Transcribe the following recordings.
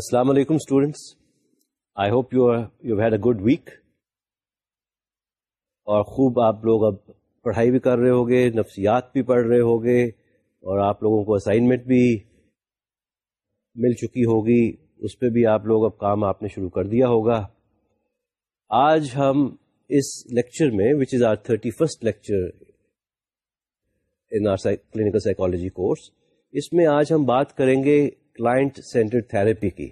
السلام علیکم students I hope you you had a good week اور خوب آپ لوگ اب پڑھائی بھی کر رہے ہوگے، نفسیات بھی پڑھ رہے ہوگے، اور آپ لوگوں کو اسائنمنٹ بھی مل چکی ہوگی، اس پہ بھی آپ لوگ اب کام آپ نے شروع کر دیا ہوگا۔ آج ہم اس لیکچر میں which is our thirty first lecture in our clinical psychology course اس میں آج ہم بات کریں گے کلائنٹ سینٹرڈ تھراپی کی۔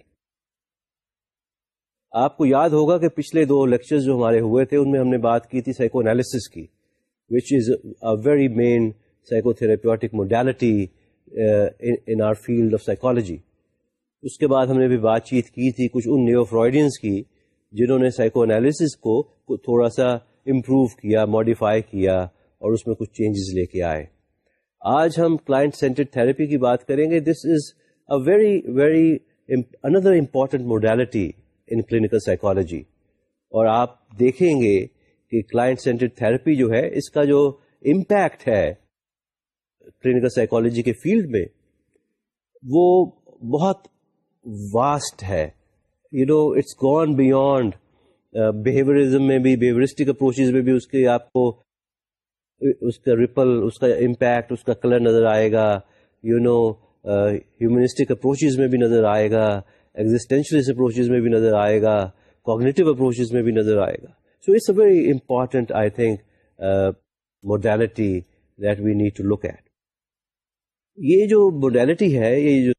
آپ کو یاد ہوگا کہ پچھلے دو لیکچر جو ہمارے ہوئے تھے، ان میں ہم نے بات کی تھی سائیکو انالیس کی which is a very main psychotherapeutic modality in our field of psychology اس کے بعد ہم نے بھی بات چیت کی تھی کچھ ان نیو فرائڈینس کی، جنہوں نے سائیکو انالیس کو تھوڑا سا امپروو کیا ماڈیفائی کیا اور اس میں کچھ چینجز لے کے آئے۔ آج ہم کلائنٹ سینٹرڈ تھراپی کی بات کریں گے۔ This is very very under important modality in clinical psychology اور آپ دیکھیں گے کہ کلائنٹ سینٹرڈ تھراپی جو ہے اس کا جو امپیکٹ ہے کلینکل سائیکالوجی کے فیلڈ میں وہ بہت واسٹ ہے۔ You know it's gone beyond behaviourism میں بھی بہیورسٹک اپروچز میں بھی اس کے آپ کو اس کا ریپل اس کا امپیکٹ اس کا کلر نظر آئے گا۔ You you know know, humanistic approaches میں بھی نظر آئے گا ایگزٹینشلسٹ اپروچز میں بھی نظر آئے گا کوگنیٹو اپروچز میں بھی نظر آئے گا. So it's a very important I think modality that we need to look at یہ جو موڈیلٹی ہے، یہ جو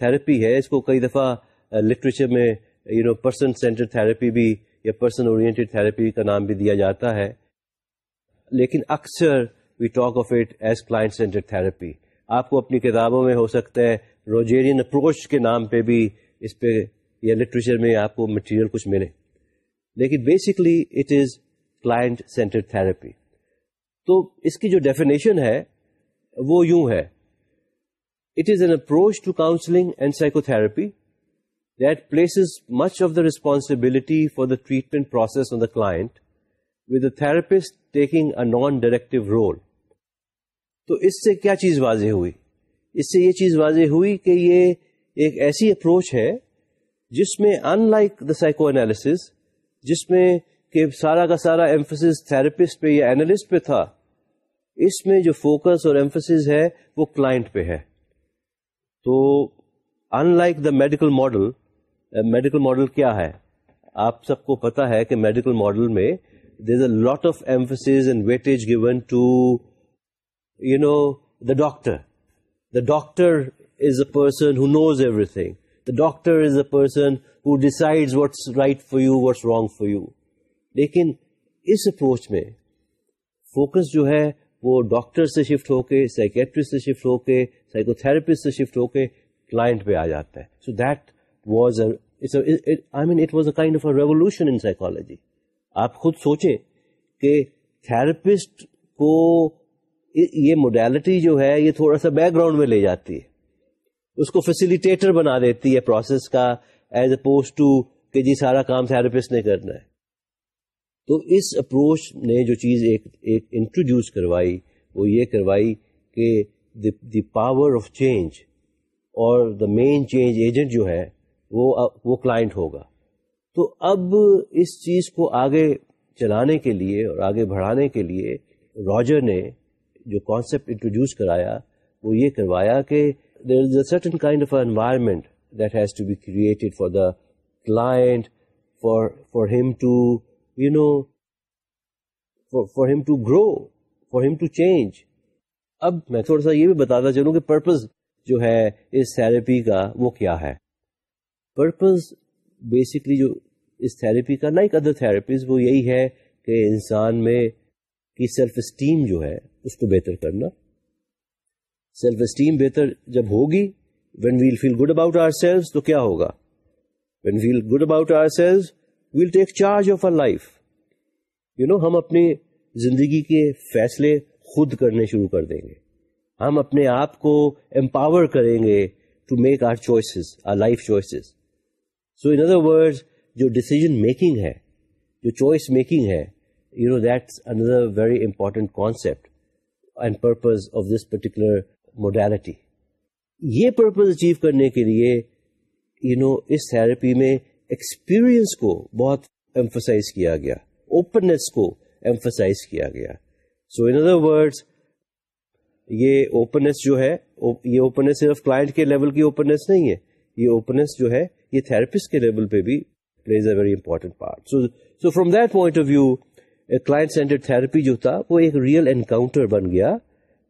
تھراپی ہے، اس کو کئی دفعہ uh, لٹریچر میں you know person centre therapy بھی یا پرسن اورینٹیڈ تھراپی کا نام بھی دیا جاتا ہے. لیکن اکثر we talk of it as client centre therapy آپ کو اپنی کتابوں میں ہو سکتا ہے روجیرین اپروچ کے نام پہ بھی اس پہ یا لٹریچر میں آپ کو مٹیریل کچھ ملے۔ لیکن basically it is client centre therapy تو اس کی جو ڈیفینیشن ہے، وہ یوں ہے۔ It is an approach to counselling and psychotherapy that places much of the responsibility for the treatment process on the client with the therapist taking a non directive role تو اس سے کیا چیز واضح ہوئی؟ اس سے یہ چیز واضح ہوئی کہ یہ ایک ایسی اپروچ ہے جس میں in like the psychoanalysis جس میں کہ سارا کا سارا ایمفس تھراپسٹ پہ یا اینالسٹ پہ تھا، اس میں جو فوکس اور ایمفس ہے وہ کلائنٹ پہ ہے۔ تو in like the medical model medical model کیا ہے؟ آپ سب کو پتا ہے کہ میڈیکل ماڈل میں there a lot of emphasis and weightage given to you know, the doctor. The doctor is a person who knows everything. The doctor is a person who decides what's right for you, what's wrong for you. لیکن اس approach میں focus جو ہے وہ doctor سے shift ہو کے psychiatrist سے شفٹ ہو کے سائیکو تھراپسٹ سے شفٹ ہو کے کلائنٹ پہ آ جاتا ہے so that was I mean it was a kind of a revolution in psychology آپ خود سوچیں کہ تھراپسٹ کو یہ موڈیلٹی جو ہے یہ تھوڑا سا بیک گراؤنڈ میں لے جاتی ہے۔ اس کو فیسیلیٹیٹر بنا دیتی ہے پروسیس کا ایز اپوز ٹو کہ جی سارا کام تھراپسٹ نے کرنا ہے۔ تو اس اپروچ نے جو چیز ایک ایک انٹروڈیوس کروائی، وہ یہ کروائی کہ دی پاور آف چینج اور دا مین چینج ایجنٹ جو ہے، وہ وہ کلائنٹ ہوگا۔ تو اب اس چیز کو آگے چلانے کے لیے اور آگے بڑھانے کے لیے راجر نے جو کانسیپٹ انٹروڈیوس کرایا، وہ یہ کروایا کہ there is a certain kind of environment that has to be created for the client for for him to you know for him to grow for him to change اب میں تھوڑا سا یہ بھی بتاتا چلوں کہ پرپز جو ہے اس تھراپی کا وہ کیا ہے۔ پرپز بیسکلی جو اس تھراپی کا لائک ادر تھراپیز وہ یہی ہے کہ انسان میں کی سیلف اسٹیم جو ہے اس کو بہتر کرنا۔ سیلف اسٹیم بہتر جب ہوگی when we'll feel good about ourselves تو کیا ہوگا؟ When feel good about ourselves we'll take charge of our life you know ہم اپنی زندگی کے فیصلے خود کرنے شروع کر دیں گے۔ ہم اپنے آپ کو امپاور کریں گے to make our choices our life choices so in other word جو ڈسیزن میکنگ ہے، جو چوائس میکنگ ہے you know that's another very important concept and purpose of this particular modality یہ پرپز اچیو کرنے کے لیے یو you نو know, اس therapy میں ایکسپیرئنس کو بہت ایمفسائز کیا گیا. اوپننیس کو ایمفسائز کیا گیا. سو ان ادر ورڈس یہ اوپننیس جو ہے یہ اوپننیس صرف کلائنٹ کے لیول کی اوپننیس نہیں ہے. یہ اوپننیس جو ہے یہ تھراپسٹ کے لیول پہ بھی plays a very important part so so from that point of view client centre therapy جو تھا، وہ ایک ریئل انکاؤنٹر بن گیا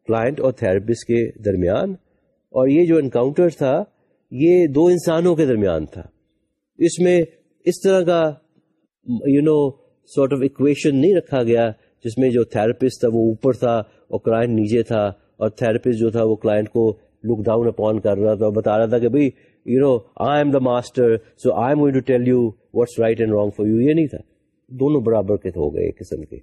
کلائنٹ اور تھراپسٹ کے درمیان۔ اور یہ جو انکاؤنٹر تھا، یہ دو انسانوں کے درمیان تھا۔ اس میں اس طرح کا you know sort of equation نہیں رکھا گیا جس میں جو تھراپسٹ تھا وہ اوپر تھا اور کلائنٹ نیچے تھا۔ اور تھراپسٹ جو تھا وہ کلائنٹ کو لک ڈاؤن اپون کر رہا تھا اور بتا رہا تھا کہ بھائی you know I am the master so I am to tell you what's right and wrong for you یہ نہیں تھا۔ دونوں برابر کے ہو گئے ایک قسم کے۔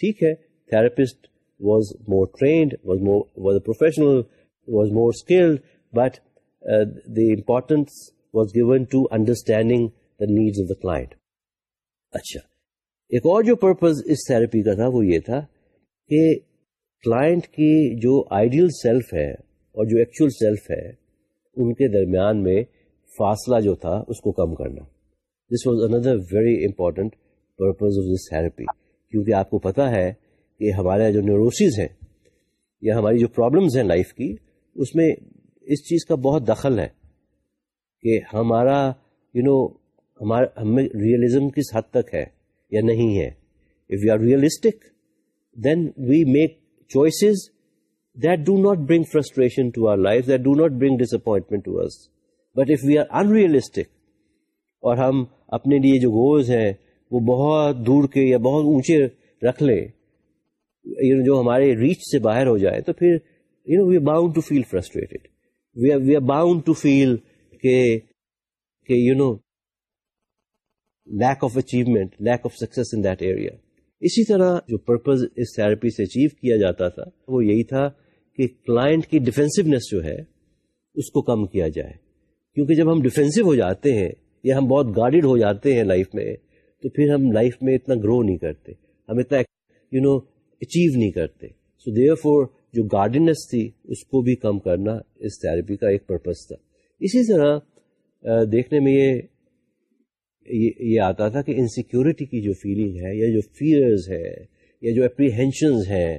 ٹھیک ہے therapist was more trained was more was a professional was more skilled but the importance was given to understanding the needs of the client اچھا۔ ایک اور جو پرپز اس تھراپی کا تھا وہ یہ تھا کہ کلائنٹ کی جو آئیڈیل سیلف ہے اور جو ایکچوئل سیلف ہے، ان کے درمیان میں فاصلہ جو تھا اس کو کم کرنا۔ This was another very important purpose of this therapy کیونکہ آپ کو پتا ہے کہ ہمارے جو نیوروسز ہیں یا ہماری جو پرابلمس ہیں لائف کی، اس میں اس چیز کا بہت دخل ہے کہ ہمارا یو نو ہمارا ہمیں ریئلزم کس حد تک ہے یا نہیں ہے۔ If you are realistic then we make choices that do not bring frustration to our life that do not bring disappointment to us but if we are unrealistic اور ہم اپنے لیے جو گولز ہیں وہ بہت دور کے یا بہت اونچے رکھ لیں یو جو ہمارے ریچ سے باہر ہو جائے، تو پھر you know we are bound to feel frustrated we are we are bound to feel کہ you know lack of achievement lack of success in that area اسی طرح جو پرپز اس تھراپی سے اچیو کیا جاتا تھا، وہ یہی تھا کہ کلائنٹ کی ڈیفینسونیس جو ہے، اس کو کم کیا جائے۔ کیونکہ جب ہم ڈیفینسو ہو جاتے ہیں یا ہم بہت گارڈیڈ ہو جاتے ہیں لائف میں تو پھر ہم لائف میں اتنا گرو نہیں کرتے ہم اتنا یو نو اچیو نہیں کرتے۔ سو دیئر فور جو گارڈنس تھی اس کو بھی کم کرنا اس تھراپی کا ایک پرپز تھا۔ اسی طرح دیکھنے میں یہ یہ آتا تھا کہ انسیکیورٹی کی جو فیلنگ ہے یا جو فیئرز ہے یا جو اپریہینشنز ہیں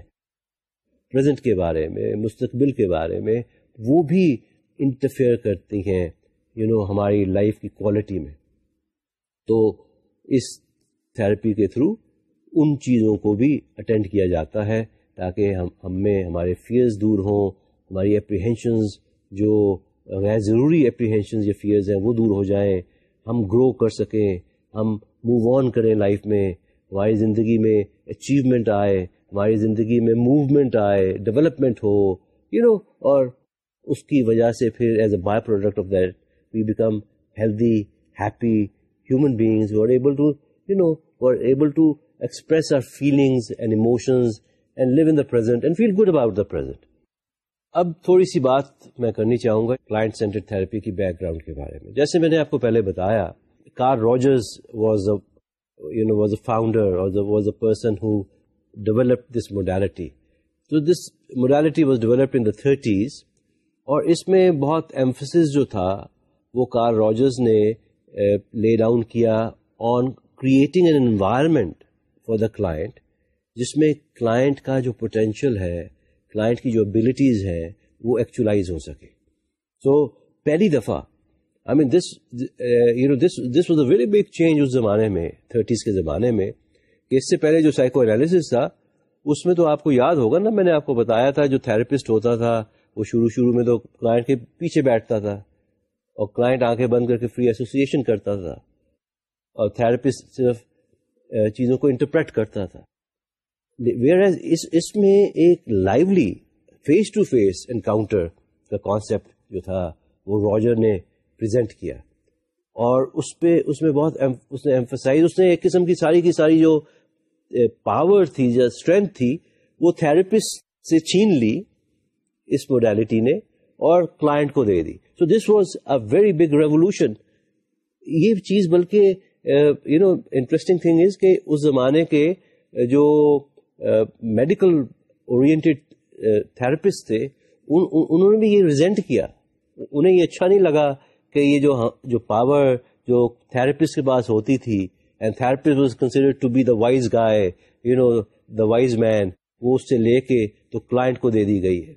پریزنٹ کے بارے میں مستقبل کے بارے میں وہ بھی انٹرفیئر کرتی ہیں یو you نو know, ہماری لائف کی کوالٹی میں۔ تو اس تھراپی کے تھرو ان چیزوں کو بھی اٹینڈ کیا جاتا ہے تاکہ ہم ہم میں ہمارے فیئرز دور ہوں، ہماری اپریہینشنز جو غیر ضروری اپریہینشنز یا فیئرز ہیں وہ دور ہو جائیں، ہم گرو کر سکیں، ہم موو آن کریں لائف میں، ہماری زندگی میں اچیومنٹ آئے، ہماری زندگی میں موومنٹ آئے ڈیولپمنٹ ہو یو نو اور اس کی وجہ سے پھر as a byproduct of that we become healthy happy human beings are able to you know are able to express our feelings and emotions and live in the present and feel good about the present اب تھوڑی سی بات میں کرنی چاہوں گا client centre therapy کی background کے بارے میں۔ جیسے میں نے آپ کو پہلے بتایا Carl Rogers was you know was a founder was a person who developed this modality تو this modality was developed in the thirties اور اس میں بہت ایمفسس جو تھا وہ کار روجرز نے لے ڈاؤن کیا on creating an environment for the client جس میں کلائنٹ کا جو پوٹینشیل ہے کلائنٹ کی جو ابلیٹیز ہیں، وہ ایکچولائز ہو سکے۔ سو پہلی دفعہ I mean this you know this this was a very big change اس زمانے میں تھرٹیز کے زمانے میں، کہ اس سے پہلے جو سائیکو انالیسس تھا، اس میں تو آپ کو یاد ہوگا نا، میں نے آپ کو بتایا تھا، جو تھراپسٹ ہوتا تھا، وہ شروع شروع میں تو کلائنٹ کے پیچھے بیٹھتا تھا۔ اور کلائنٹ آنکھیں بند کر کے فری ایسوسیشن کرتا تھا اور تھراپسٹ صرف چیزوں کو انٹرپریٹ کرتا تھا۔ ویئر ایز اس میں ایک lively face to face encounter کا کانسیپٹ جو تھا، وہ راجر نے پریزنٹ کیا۔ اور اس پہ، اس میں بہت اس نے ایمفسائز اس نے ایک قسم کی ساری کی ساری جو پاور تھی جو اسٹرینتھ تھی، وہ تھراپسٹ سے چھین لی۔ اس موڈیلٹی نے اور کلائنٹ کو دے دی۔ So this was a very big revolution یہ چیز بلکہ you know interesting thing is کہ اس زمانے کے uh, جو میڈیکل اورینٹیڈ تھراپسٹ تھے انہوں نے بھی یہ ریزینٹ کیا۔ انہیں یہ اچھا نہیں لگا کہ یہ جو جو پاور جو تھراپسٹ کے پاس ہوتی تھی and therapist was consider to be the wise guy you know the wise man وہ اس سے لے کے تو کلائنٹ کو دے دی گئی ہے۔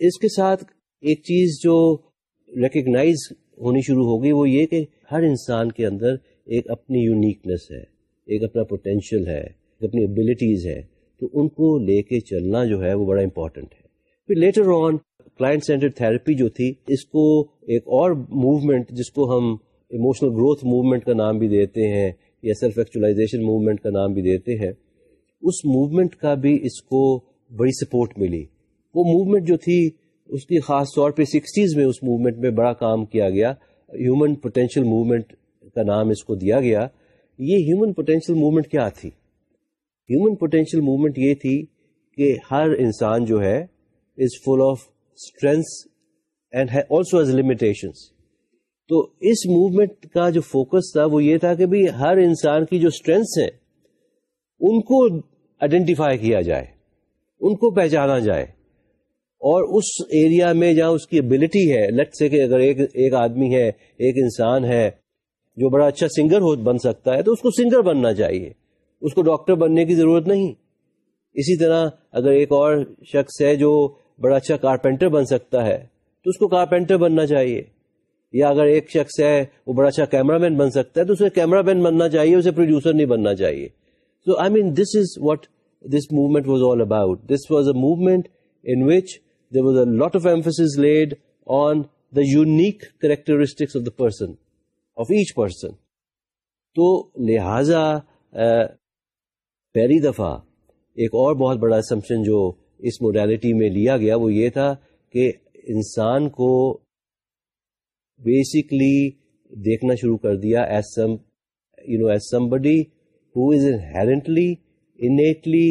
اس کے ساتھ ایک چیز جو ریکگنائز ہونی شروع ہوگی وہ یہ کہ ہر انسان کے اندر ایک اپنی یونیکنیس ہے، ایک اپنا پوٹینشیل ہے، ایک اپنی ابلیٹیز ہے۔ تو ان کو لے کے چلنا جو ہے وہ بڑا امپورٹنٹ ہے۔ پھر later on client centre therapy جو تھی، اس کو ایک اور موومنٹ جس کو ہم ایموشنل گروتھ موومنٹ کا نام بھی دیتے ہیں یا سیلف ایکچولاشن موومنٹ کا نام بھی دیتے ہیں، اس موومنٹ کا بھی اس کو بڑی سپورٹ ملی۔ وہ موومنٹ جو تھی، اس کی خاص طور پہ سکسٹیز میں اس موومنٹ میں بڑا کام کیا گیا۔ ہیومن پوٹینشیل موومنٹ کا نام اس کو دیا گیا۔ یہ ہیومن پوٹینشیل موومنٹ کیا تھی؟ ہیومن پوٹینشیل موومنٹ یہ تھی کہ ہر انسان جو ہے is full of strengths and also is limitations تو اس موومنٹ کا جو فوکس تھا، وہ یہ تھا کہ بھائی ہر انسان کی جو اسٹرینگس ہیں، ان کو آئیڈینٹیفائی کیا جائے، ان کو پہچانا جائے۔ اور اس ایریا میں جہاں اس کی ابلٹی ہے لٹ سے کہ اگر ایک ایک آدمی ہے، ایک انسان ہے، جو بڑا اچھا سنگر ہو، بن سکتا ہے، تو اس کو سنگر بننا چاہیے۔ اس کو ڈاکٹر بننے کی ضرورت نہیں۔ اسی طرح اگر ایک اور شخص ہے جو بڑا اچھا کارپینٹر بن سکتا ہے، تو اس کو کارپینٹر بننا چاہیے۔ یا اگر ایک شخص ہے، وہ بڑا اچھا کیمرہ مین بن سکتا ہے، تو اسے کیمرہ مین بننا چاہیے، اسے پروڈیوسر نہیں بننا چاہیے۔ So I mean this is what this movement was all about this was a movement in which there was a lot of emphasis laid on the unique characteristics of the person, of each person. تو لہذا پہلی دفعہ ایک اور بہت بڑا assumption جو اس modality میں لیا گیا وہ یہ تھا کہ انسان کو بیسکلی دیکھنا شروع کر دیا as some you know as somebody who is inherently innately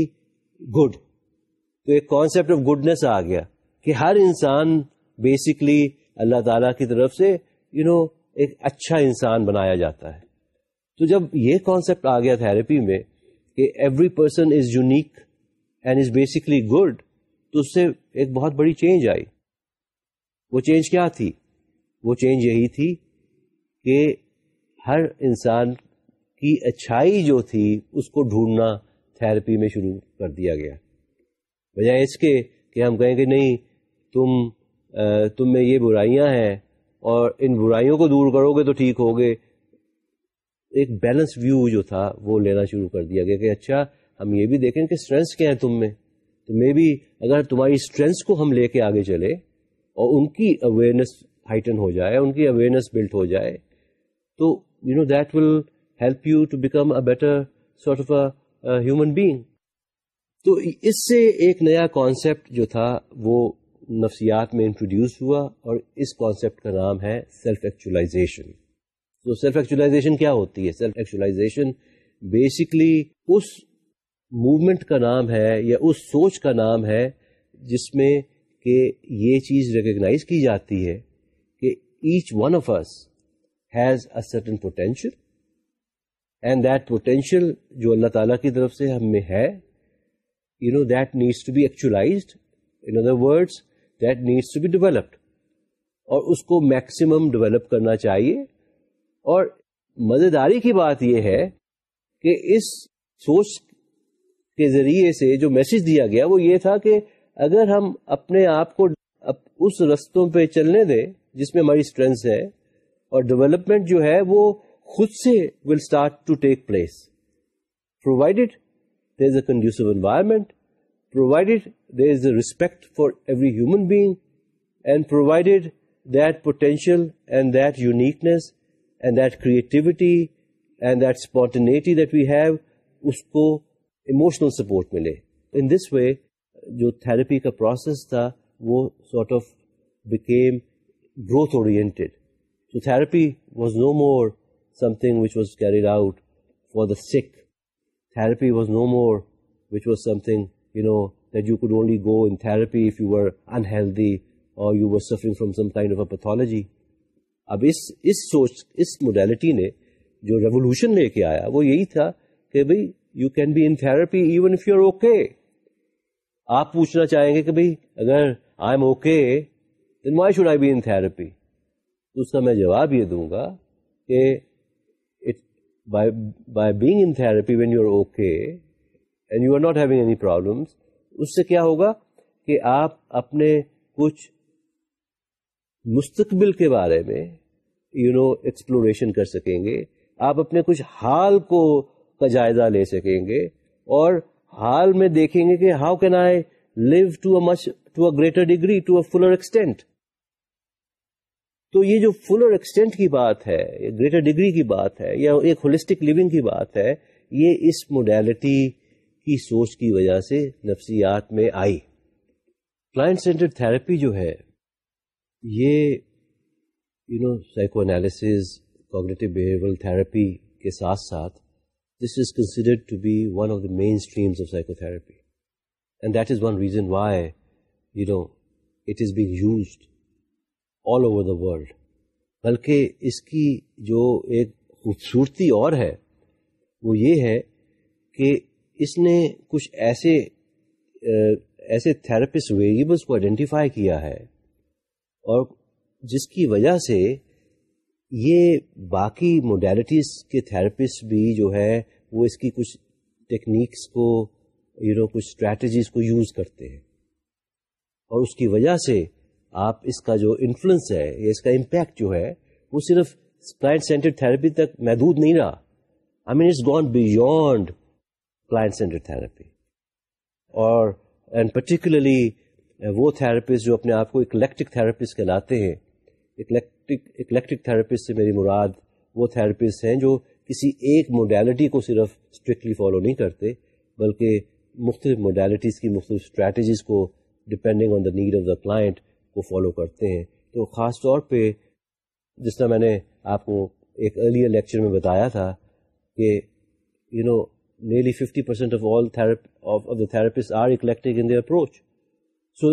good تو ایک کانسپٹ آف گڈنس آ گیا کہ ہر انسان بیسکلی اللہ تعالی کی طرف سے یو نو ایک اچھا انسان بنایا جاتا ہے۔ تو جب یہ کانسیپٹ آ گیا تھراپی میں کہ every person is unique and is basically good تو اس سے ایک بہت بڑی چینج آئی۔ وہ چینج کیا تھی؟ وہ چینج یہی تھی کہ ہر انسان کی اچھائی جو تھی اس کو ڈھونڈنا تھراپی میں شروع کر دیا گیا۔ بجائے اس کے کہ ہم کہیں کہ نہیں تم تم میں یہ برائیاں ہیں اور ان برائیوں کو دور کرو گے تو ٹھیک ہوگے۔ ایک بیلنس ویو جو تھا وہ لینا شروع کر دیا گیا کہ اچھا ہم یہ بھی دیکھیں کہ اسٹرینس کیا ہیں تم میں۔ تو مے بھی اگر تمہاری اسٹرینس کو ہم لے کے آگے چلے اور ان کی اویئرنیس ہائٹن ہو جائے، ان کی اویئرنیس بلٹ ہو جائے، تو you know that will help you to become a better sort of a human being تو اس سے ایک نیا کانسیپٹ جو تھا وہ نفسیات میں انٹروڈیوس ہوا اور اس کانسیپٹ کا نام ہے سیلف ایکچولاشن تو سیلف ایکچولاشن کیا ہوتی ہے؟ سیلف ایکچولاشن بیسکلی اس موومنٹ کا نام ہے یا اس سوچ کا نام ہے جس میں کہ یہ چیز ریکگنائز کی جاتی ہے کہ each one of us has a certain potential and that potential جو اللہ تعالیٰ کی طرف سے ہم میں ہے you know that needs to be actualized in other words that needs to be developed اور اس کو میکسیمم ڈیولپ کرنا چاہیے۔ اور مزیداری کی بات یہ ہے کہ اس سوچ کے ذریعے سے جو میسج دیا گیا وہ یہ تھا کہ اگر ہم اپنے آپ کو اس رستوں پہ چلنے دیں جس میں ہماری اسٹرینتھ ہے اور ڈیولپمنٹ جو ہے وہ خود سے will start to take place provided there is a conducive environment provided there is a respect for every human being and provided that potential and that uniqueness and that creativity and that spontaneity that we have اس کو emotional support ملے ان دس وے جو therapy کا process تھا وہ sort of became growth oriented so therapy was no more something which was carried out for the sake therapy was no more which was something was something, that you could only go in therapy if you were unhealthy or you were suffering from some kind of a pathology. اب اس اس سوچ اس modality نے جو revolution لے کے آیا وہ یہی تھا کہ بھائی you can be in therapy even if you are okay آپ پوچھنا چاہیں گے کہ بھائی اگر I am okay then why should I be in therapy تو اس کا میں جواب یہ دوں گا کہ by being in therapy when you are okay and you are not having any problem اس سے کیا ہوگا کہ آپ اپنے کچھ مستقبل کے بارے میں یو نو ایکسپلوریشن کر سکیں گے. آپ اپنے کچھ حال کو کا جائزہ لے سکیں گے اور حال میں دیکھیں گے کہ how can I live to a much to a greater degree to a fuller extent تو یہ جو فلر ایکسٹینٹ کی بات ہے گریٹر ڈگری کی بات ہے، یا ایک ہولسٹک لیونگ کی بات ہے، یہ اس موڈیلٹی کی سوچ کی وجہ سے نفسیات میں آئی۔ کلائنٹ سینٹرڈ تھراپی جو ہے، یہ you know psychoanalysis cognitive behaviour therapy کے ساتھ ساتھ this is considered to be one of the main streams of psychotherapy and that is one reason why you know it is being used all over the world بلکہ اس کی جو ایک خوبصورتی اور ہے، وہ یہ ہے کہ اس نے کچھ ایسے ایسے تھراپسٹ ویریبلس کو آئیڈینٹیفائی کیا ہے اور جس کی وجہ سے یہ باقی موڈیلٹیز کے تھراپسٹ بھی جو ہے وہ اس کی کچھ ٹیکنیکس کو یو نو کچھ اسٹریٹجیز کو یوز کرتے ہیں۔ اور اس کی وجہ سے آپ اس کا جو انفلوئنس ہے، یا اس کا امپیکٹ جو ہے، وہ صرف کلائنٹ سینٹر تھراپی تک محدود نہیں رہا۔ I mean it's gone beyond client centre therapy اور اینڈ پرٹیکولرلی وہ تھراپسٹ جو اپنے آپ کو اکلیکٹک تھراپسٹ کہلاتے ہیں اکلیکٹک اکلیکٹک تھراپسٹ سے میری مراد وہ تھراپسٹ ہیں جو کسی ایک موڈیلٹی کو صرف اسٹرکٹلی فالو نہیں کرتے، بلکہ مختلف موڈیلٹیز کی مختلف اسٹریٹجیز کو depending on the need of the client کو فالو کرتے ہیں۔ تو خاص طور پہ جس طرح میں نے آپ کو ایک ارلیئر لیکچر میں بتایا تھا کہ you know nearly fifty percent of all of the therapist are eclectic in approach so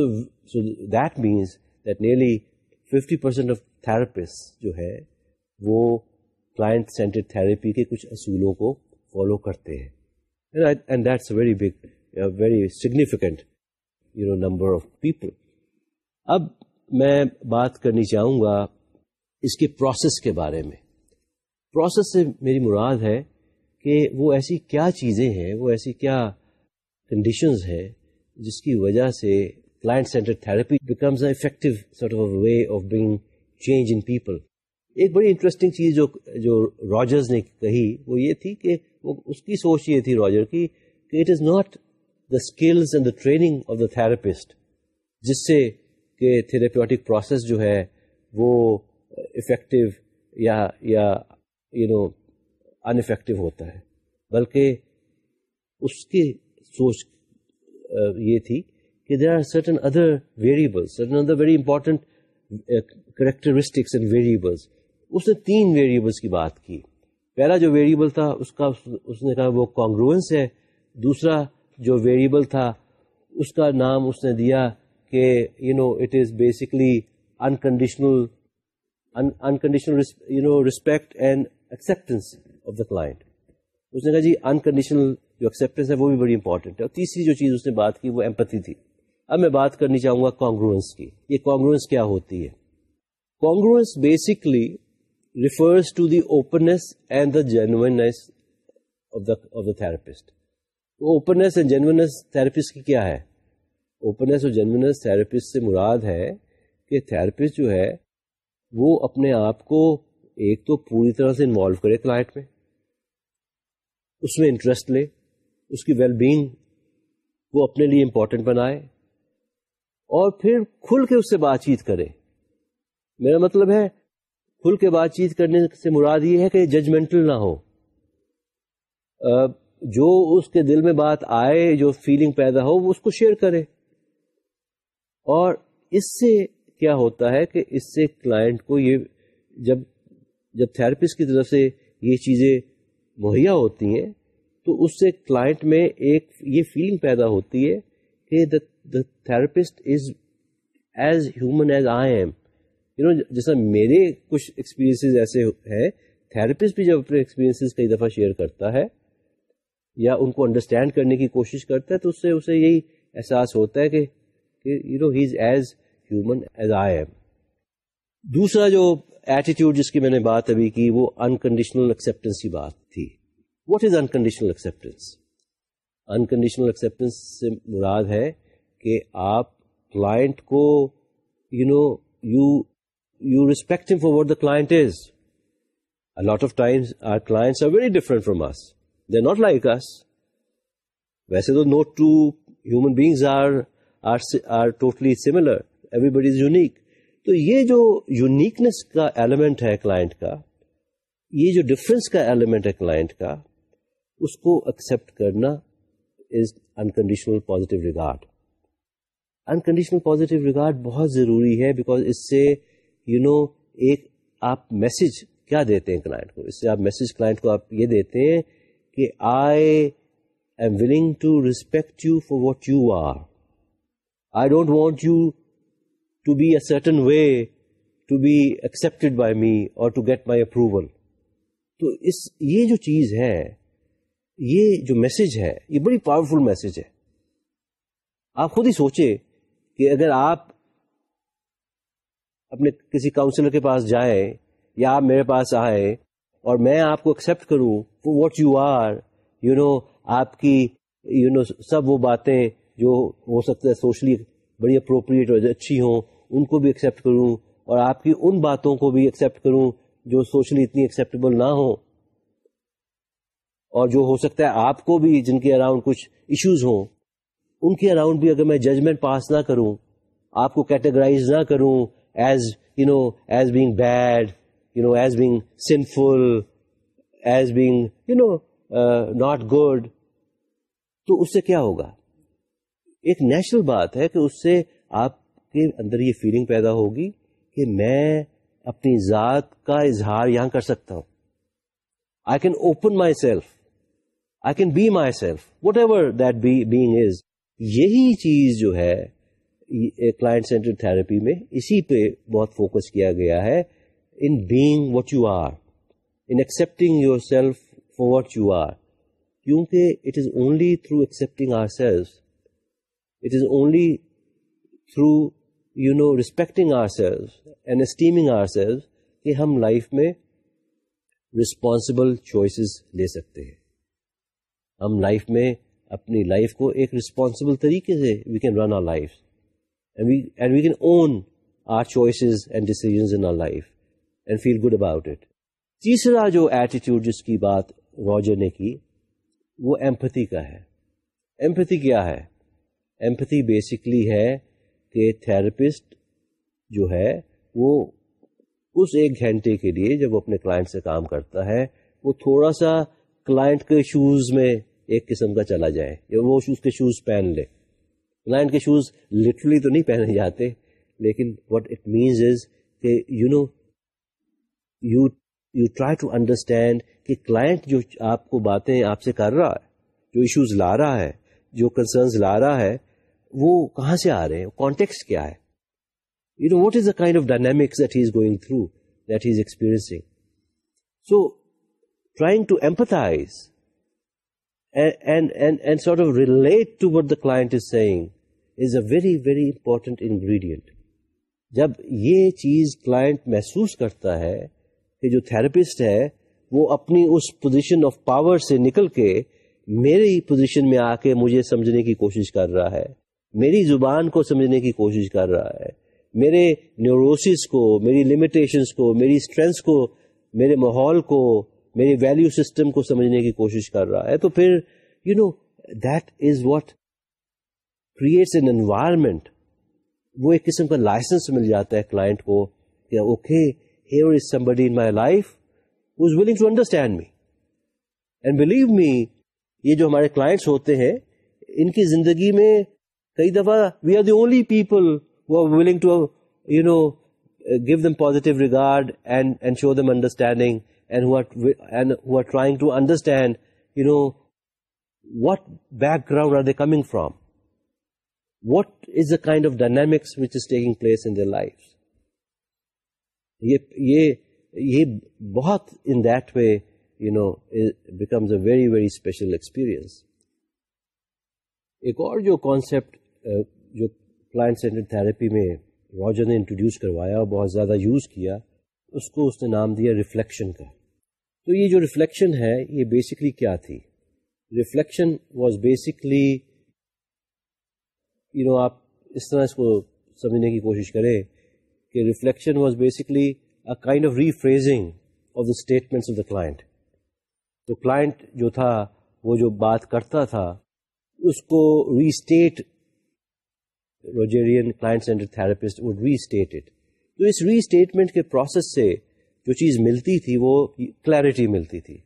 so that means that nearly fifty percent of therapist جو ہے وہ کلائنٹ سینٹر تھراپی کے کچھ اصولوں کو فالو کرتے ہیں. And that's very big very significant you know number of people اب میں بات کرنی چاہوں گا اس کے پروسیس کے بارے میں. پروسیس سے میری مراد ہے کہ وہ ایسی کیا چیزیں ہیں، وہ ایسی کیا کنڈیشنز ہیں جس کی وجہ سے client centre therapy becomes a effective sort of way of bring change in people ایک بڑی انٹرسٹنگ چیز جو جو راجرز نے کہی، وہ یہ تھی کہ وہ اس کی سوچ یہ تھی راجر کی کہ it is not the skills and the training of the therapist جس سے کہ تھراپیوٹک پروسیس جو ہے وہ افیکٹو یا یا یو نو ان افیکٹو ہوتا ہے۔ بلکہ اس کی سوچ یہ تھی کہ there are certain other variables certain other very important characteristics and variables اس نے تین ویریبلس کی بات کی۔ پہلا جو ویریبل تھا، اس کا، اس نے کہا وہ کانگروئنس ہے۔ دوسرا جو ویریبل تھا، اس کا نام اس نے دیا کہ you know it is basically unconditional unconditional you know respect and acceptance of the client اس نے کہا جی انکنڈیشنل جو ایکسیپٹینس ہے وہ بھی بڑی امپورٹنٹ ہے۔ اور تیسری جو چیز اس نے بات کی وہ ایمپتھی تھی۔ اب میں بات کرنی چاہوں گا کانگروئنس کی۔ یہ کانگروئنس کیا ہوتی ہے؟ Congruence basically refers to the openness and the genuineness of the therapist وہ اوپننیس اینڈ جینوئنس تھراپسٹ کی کیا ہے؟ اوپننس اور جینوینس تھراپسٹ سے مراد ہے کہ تھراپسٹ جو ہے وہ اپنے آپ کو ایک تو پوری طرح سے انوالو کرے کلائنٹ میں۔ اس میں انٹرسٹ لے، اس کی ویل بینگ وہ اپنے لیے امپورٹنٹ بنائے اور پھر کھل کے اس سے بات چیت کرے۔ میرا مطلب ہے، کھل کے بات چیت کرنے سے مراد یہ ہے کہ ججمنٹل نہ ہو۔ جو اس کے دل میں بات آئے، جو فیلنگ پیدا ہو، وہ اس کو شیئر کرے۔ اور اس سے کیا ہوتا ہے کہ اس سے کلائنٹ کو یہ، جب جب تھراپسٹ کی طرف سے یہ چیزیں مہیا ہوتی ہیں، تو اس سے کلائنٹ میں ایک یہ فیلنگ پیدا ہوتی ہے کہ the the therapist is as human as I am you know جیسا میرے کچھ ایکسپیرینس ایسے ہیں تھراپسٹ بھی جب اپنے ایکسپیرینس کئی دفعہ شیئر کرتا ہے یا ان کو انڈرسٹینڈ کرنے کی کوشش کرتا ہے، تو اس سے اسے یہی احساس ہوتا ہے کہ you know he is as human as I am دوسرا جو ایٹیٹیوڈ جس کی میں نے بات ابھی کی وہ انکنڈیشنل ایکسپٹینس کی بات تھی۔ What is unconditional acceptance unconditional acceptance سے مراد ہے کہ آپ کلائنٹ کو you know you you respect for what the client is lot of times our clients are very different from us they not like us ویسے تو not two human beings are are totally similar everybody is unique تو یہ جو uniqueness کا element ہے client کا، یہ جو ڈفرینس کا ایلیمنٹ ہے کلائنٹ کا، اس کو ایکسپٹ کرنا is unconditional positive regard unconditional positive regard بہت ضروری ہے بیکاز اس سے یو نو ایک آپ میسج کیا دیتے ہیں کلائنٹ کو؟ اس سے آپ میسج کلائنٹ کو آپ یہ دیتے ہیں کہ I am willing to respect you for what you are I don't want you to be a certain way to be accepted by me or to get my approval تو اس، یہ جو چیز ہے، یہ جو میسج ہے، یہ بڑی پاورفل میسج ہے۔ آپ خود ہی سوچے کہ اگر آپ اپنے کسی کاؤنسلر کے پاس جائیں یا آپ میرے پاس آئے اور میں آپ کو ایکسپٹ کروں what you are you know آپ کی یو نو سب وہ باتیں جو ہو سکتا ہے سوشلی بڑی اپروپریٹ اور اچھی ہوں ان کو بھی ایکسیپٹ کروں اور آپ کی ان باتوں کو بھی ایکسیپٹ کروں جو سوشلی اتنی ایکسیپٹیبل نہ ہو اور جو ہو سکتا ہے آپ کو بھی جن کے اراؤنڈ کچھ ایشوز ہوں، ان کے اراؤنڈ بھی اگر میں ججمنٹ پاس نہ کروں، آپ کو کیٹیگرائز نہ کروں as you know as being bad you know as being sinful as being you know not good تو اس سے کیا ہوگا؟ ایک نیچرل بات ہے کہ اس سے آپ کے اندر یہ فیلنگ پیدا ہوگی کہ میں اپنی ذات کا اظہار یہاں کر سکتا ہوں۔ I can open myself I can be myself whatever that being is یہی چیز جو ہے کلائنٹ سینٹر تھراپی میں اسی پہ بہت فوکس کیا گیا ہے۔ In being what you are in accepting yourself for what you are کیونکہ it is only through accepting our self it is only through you know respecting our selves and esteeming our selves کہ ہم life میں responsible choices لے سکتے ہیں۔ ہم life میں اپنی لائف کو ایک رسپانسبل طریقے سے we can run our life and we can own our choices and decisions in our life and feel good about it تیسرا جو ایٹیٹیوڈ جس کی بات روجر نے کی وہ ایمپتھی کا ہے۔ ایمپتھی کیا ہے؟ ایمپتھی بیسکلی ہے کہ تھراپسٹ جو ہے وہ اس ایک گھنٹے کے لیے جب وہ اپنے کلائنٹ سے کام کرتا ہے، وہ تھوڑا سا کلائنٹ کے شوز میں ایک قسم کا چلا جائے، یا وہ اس کے شوز پہن لے۔ کلائنٹ کے شوز لٹرلی تو نہیں پہنے جاتے، لیکن وٹ اٹ مینز از کہ you know you you try to understand کہ کلائنٹ جو آپ کو باتیں آپ سے کر رہا ہے، جو ایشوز لا رہا ہے، جو کنسرنز لا رہا ہے وہ کہاں سے آ رہے ہیں؟ کانٹیکس کیا ہے؟ You know what is the kind of dynamics that he is going through that he is experiencing so trying to empathise and sort of relate to what the client is seeing is a very very important ingredient جب یہ چیز client محسوس کرتا ہے کہ جو therapist ہے، وہ اپنی اس پوزیشن آف پاور سے نکل کے میری پوزیشن میں آ کے مجھے سمجھنے کی کوشش کر رہا ہے۔ میری زبان کو سمجھنے کی کوشش کر رہا ہے۔ میرے نیوروسس کو، میری لمیٹیشنس کو، میری اسٹرینتھس کو، میرے ماحول کو، میری ویلیو سسٹم کو سمجھنے کی کوشش کر رہا ہے۔ تو پھر you know that is what creates an environment وہ ایک قسم کا لائسنس مل جاتا ہے کلائنٹ کو کہ okay here is somebody in my life willing to understand me and believe me یہ جو ہمارے کلائنٹس ہوتے ہیں، ان کی زندگی میں کئی دفعہ we are the only people willing to you know give them positive regard and and show them understanding or trying to understand you know what background are they coming from what is the kind of dynamics which is taking place in life یہ بہت in that way you know becomes a very very special experience ایک اور جو concept جو client centre therapy میں Roger نے introduce کروایا اور بہت زیادہ یوز کیا، اس کو اس نے نام دیا ریفلیکشن کا۔ تو یہ جو ریفلیکشن ہے، یہ بیسکلی کیا تھی؟ Reflection was basically you know آپ اس طرح اس کو سمجھنے کی کوشش کریں کہ reflection was basically kind of rephrasing of the statements of the client تو کلائنٹ جو تھا، وہ جو بات کرتا تھا، اس کو restate Rogerian client centre therapist would restate it تو اس ری اسٹیٹمنٹ کے پروسیس سے جو چیز ملتی تھی وہ کلیرٹی ملتی تھی۔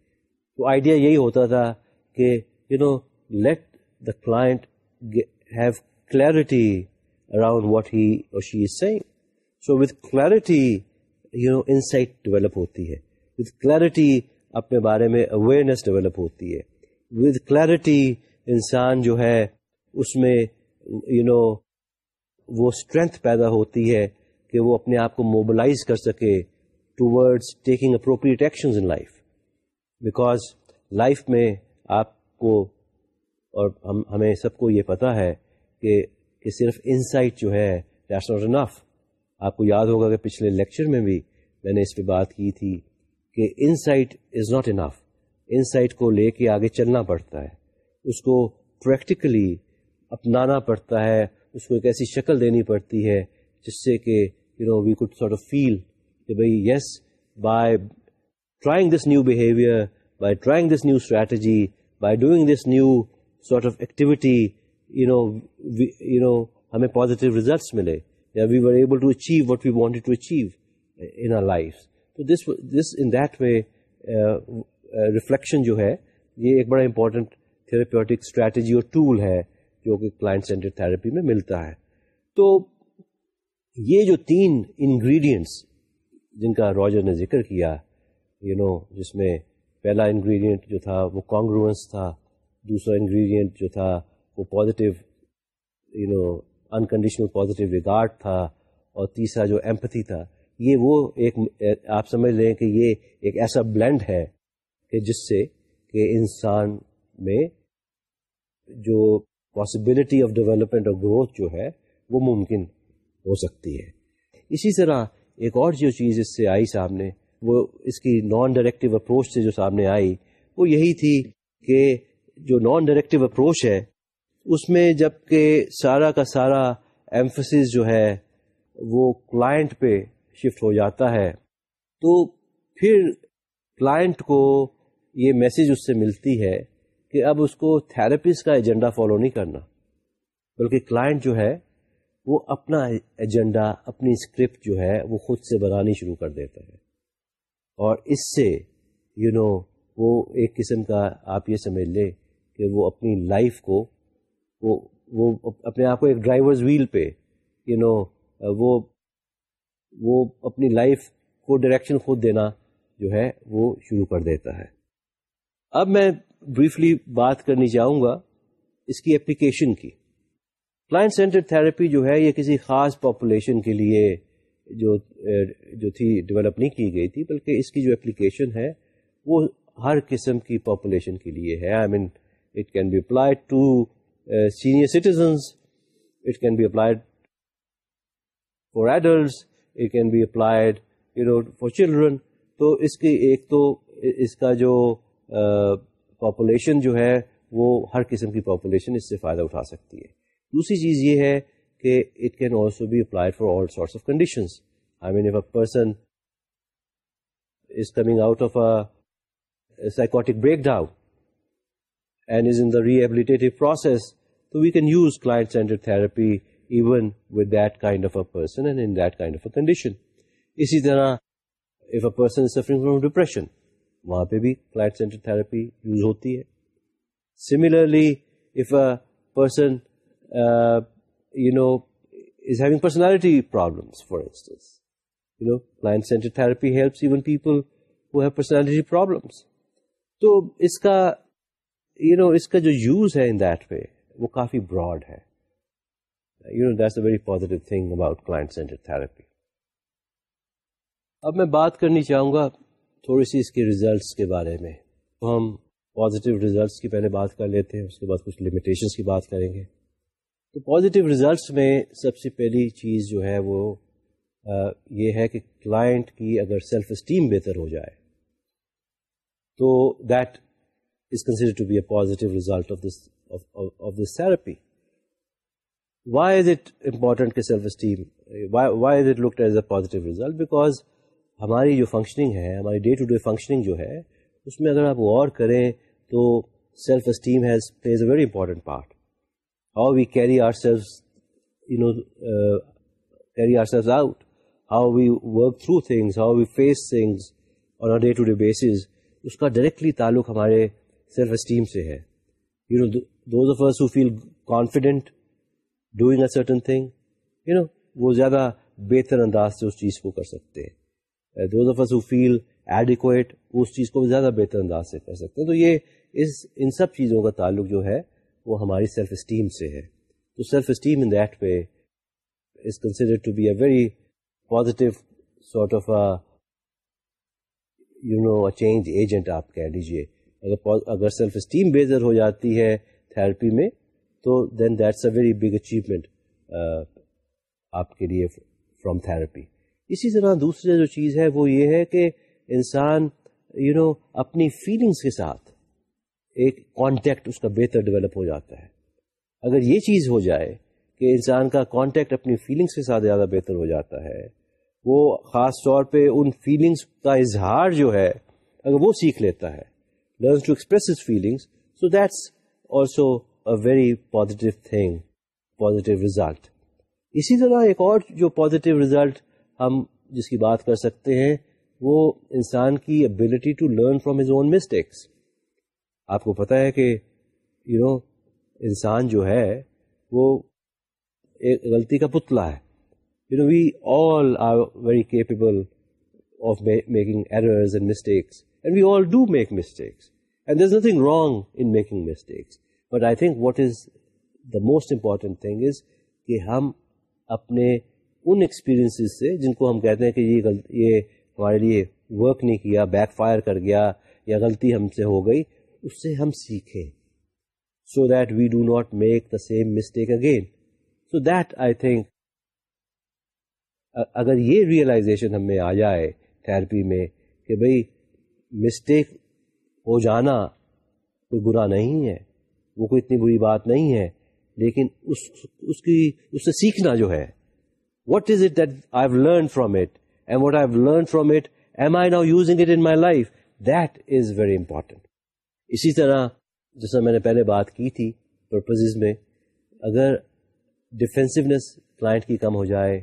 تو آئیڈیا یہی ہوتا تھا کہ you know let the client have clarity around what he or she is saying so with clarity you know insight develop ہوتی ہے۔ وتھ کلیرٹی اپنے بارے میں اویئرنیس ڈیولپ ہوتی ہے۔ ود کلیرٹی انسان جو ہے، اس میں یو نو وہ اسٹرینتھ پیدا ہوتی ہے کہ وہ اپنے آپ کو موبلائز کر سکے to taking appropriate actions in life because life میں آپ کو اور ہم، ہمیں سب کو یہ پتا ہے کہ کہ صرف انسائٹ جو ہے دیٹس ناٹ انف آپ کو یاد ہوگا کہ پچھلے لیکچر میں بھی میں نے اس پہ بات کی تھی کہ insight is not enough insight کو لے کے آگے چلنا پڑتا ہے. اس کو پریکٹیکلی اپنانا پڑتا ہے اس کو ایک ایسی شکل دینی پڑتی ہے جس سے کہ you know we could sort of feel کہ بھائی yes by trying this new behaviour by trying this new strategy by doing this new sort of activity you know you know ہمیں پازیٹیو ریزلٹس ملے. یا we were able to achieve what we wanted to achieve in our life تو this this in that way reflection جو ہے، یہ ایک بڑا important therapeutic strategy اور ٹول ہے جو کہ کلائنٹ سینٹر تھراپی میں ملتا ہے۔ تو یہ جو تین انگریڈینٹس جن کا راجر نے ذکر کیا یو نو جس میں پہلا انگریڈینٹ جو تھا وہ کانگروئنس تھا، دوسرا انگریڈینٹ جو تھا وہ positive you know unconditional positive regard تھا، اور تیسرا جو ایمپتھی تھا۔ یہ وہ ایک، آپ سمجھ لیں کہ یہ ایک ایسا بلینڈ ہے کہ جس سے کہ انسان میں جو پاسبلٹی آف ڈیولپمنٹ اور گروتھ جو ہے، وہ ممکن ہو سکتی ہے۔ اسی طرح ایک اور جو چیز اس سے آئی سامنے، وہ اس کی نان ڈائریکٹیو اپروچ سے جو سامنے آئی، وہ یہی تھی کہ جو نان ڈائریکٹیو اپروچ ہے، اس میں جبکہ سارا کا سارا ایمفسس جو ہے، وہ کلائنٹ پہ شفٹ ہو جاتا ہے، تو پھر کلائنٹ کو یہ میسج اس سے ملتی ہے کہ اب اس کو تھراپسٹ کا ایجنڈا فالو نہیں کرنا۔ بلکہ کلائنٹ جو ہے وہ اپنا ایجنڈا اپنی اسکرپٹ جو ہے وہ خود سے بنانی شروع کر دیتا ہے۔ اور اس سے یو you نو know, وہ ایک قسم کا آپ یہ سمجھ لیں کہ وہ اپنی لائف کو وہ وہ اپنے آپ کو ایک ڈرائیورز ویل پہ یو you نو know, وہ وہ اپنی لائف کو ڈائریکشن خود دینا جو ہے وہ شروع کر دیتا ہے۔ اب میں بریفلی بات کرنی چاہوں گا اس کی اپلیکیشن کی۔ کلائنٹ سینٹر تھراپی جو ہے یہ کسی خاص پاپولیشن کے لیے جو جو تھی ڈیولپ نہیں کی گئی تھی، بلکہ اس کی جو اپلیکیشن ہے وہ ہر قسم کی پاپولیشن کے لیے ہے۔ I mean it can be applied to senior citizens it can be applied for adults it can be applied you know for children تو اس کی ایک تو اس کا جو uh, پاپولیشن جو ہے وہ ہر قسم کی پاپولیشن اس سے فائدہ اٹھا سکتی ہے۔ دوسری چیز یہ ہے کہ it can also be applied for all sorts of conditions I mean if a person is coming out of a psychotic breakdown and is in the rehabilitative process تو we can use client centre therapy even with that kind of a person and in that kind of a condition اسی طرح if a person is suffering from depression وہاں پہ بھی client centre therapy use ہوتی ہے۔ Similarly, if a person, uh, is having personality problems, for instance, client-centered therapy helps even people who have personality problems. تو اس کا you know اس کا جو یوز ہے ان دیٹ وے وہ کافی براڈ ہے۔ You know that's a very positive thing about client centre therapy اب میں بات کرنی چاہوں گا تھوڑی سی اس کے ریزلٹس کے بارے میں۔ تو ہم پازیٹیو ریزلٹس کی پہلے بات کر لیتے ہیں، اس کے بعد کچھ لمیٹیشنس کی بات کریں گے۔ تو پازیٹیو ریزلٹس میں سب سے پہلی چیز جو ہے وہ یہ ہے کہ کلائنٹ کی اگر سیلف اسٹیم بہتر ہو جائے، تو that is consider to be a positive result of this of this therapy why is it important کہ self esteem why is it looked as a positive result because ہماری جو functioning ہے، ہماری day to day functioning جو ہے، اس میں اگر آپ غور کریں تو self esteem has plays a very important part how we carry our self you know carry our self out how we work through things how we face things on day to day basis اس کا directly تعلق ہمارے self esteem سے ہے. You know those of us who feel confident doing a certain thing you know وہ زیادہ بہتر انداز سے اس چیز کو کر سکتے ہیں۔ Those of us feel inadequate اس چیز کو زیادہ بہتر انداز سے کر سکتے ہیں۔ تو یہ اس، ان سب چیزوں کا تعلق جو ہے، وہ ہماری سیلف اسٹیم سے ہے۔ تو self esteem in that way is consider to be a very positive sort of you know change agent آپ کہہ لیجیے اگر اگر سیلف اسٹیم بیزر ہو جاتی ہے تھراپی میں، تو then that's a very big achievement آپ کے لیے فرام تھراپی اسی طرح دوسری جو چیز ہے وہ یہ ہے کہ انسان یو نو اپنی فیلنگس کے ساتھ ایک کانٹیکٹ اس کا بہتر ڈیولپ ہو جاتا ہے۔ اگر یہ چیز ہو جائے کہ انسان کا کانٹیکٹ اپنی فیلنگس کے ساتھ زیادہ بہتر ہو جاتا ہے، وہ خاص طور پہ ان فیلنگس کا اظہار جو ہے، اگر وہ سیکھ لیتا ہے learn to express feelings so that's also a very positive thing positive result اسی طرح ایک اور جو پازیٹیو ریزلٹ ہم جس کی بات کر سکتے ہیں وہ انسان کی ability to learn from his own mistakes آپ کو پتہ ہے کہ یو you نو know, انسان جو ہے وہ ایک غلطی کا پتلا ہے۔ You know we all are very capable of making errors and mistakes and we all do make mistakes and there is nothing wrong in making mistakes but I think what is the most important thing is کہ ہم اپنے ان experience سے جن کو ہم کہتے ہیں کہ یہ غلط یہ ہمارے لیے ورک نہیں کیا بیک فائر کر گیا یا غلطی ہم سے ہو گئی، اس سے ہم سیکھیں۔ So that we do not make the same mistake again so that I think اگر یہ ریئلائزیشن ہمیں آ جائے تھراپی میں کہ بھائی مسٹیک ہو جانا کوئی برا نہیں ہے، وہ کوئی اتنی بری بات نہیں ہے، لیکن اس اس کی اس سے سیکھنا جو ہے what is it that I learn from it and what I learn from it am I now using it in my life that is very important اسی طرح جیسا میں نے پہلے بات کی تھی پرپز میں، اگر ڈیفینسونیس کلائنٹ کی کم ہو جائے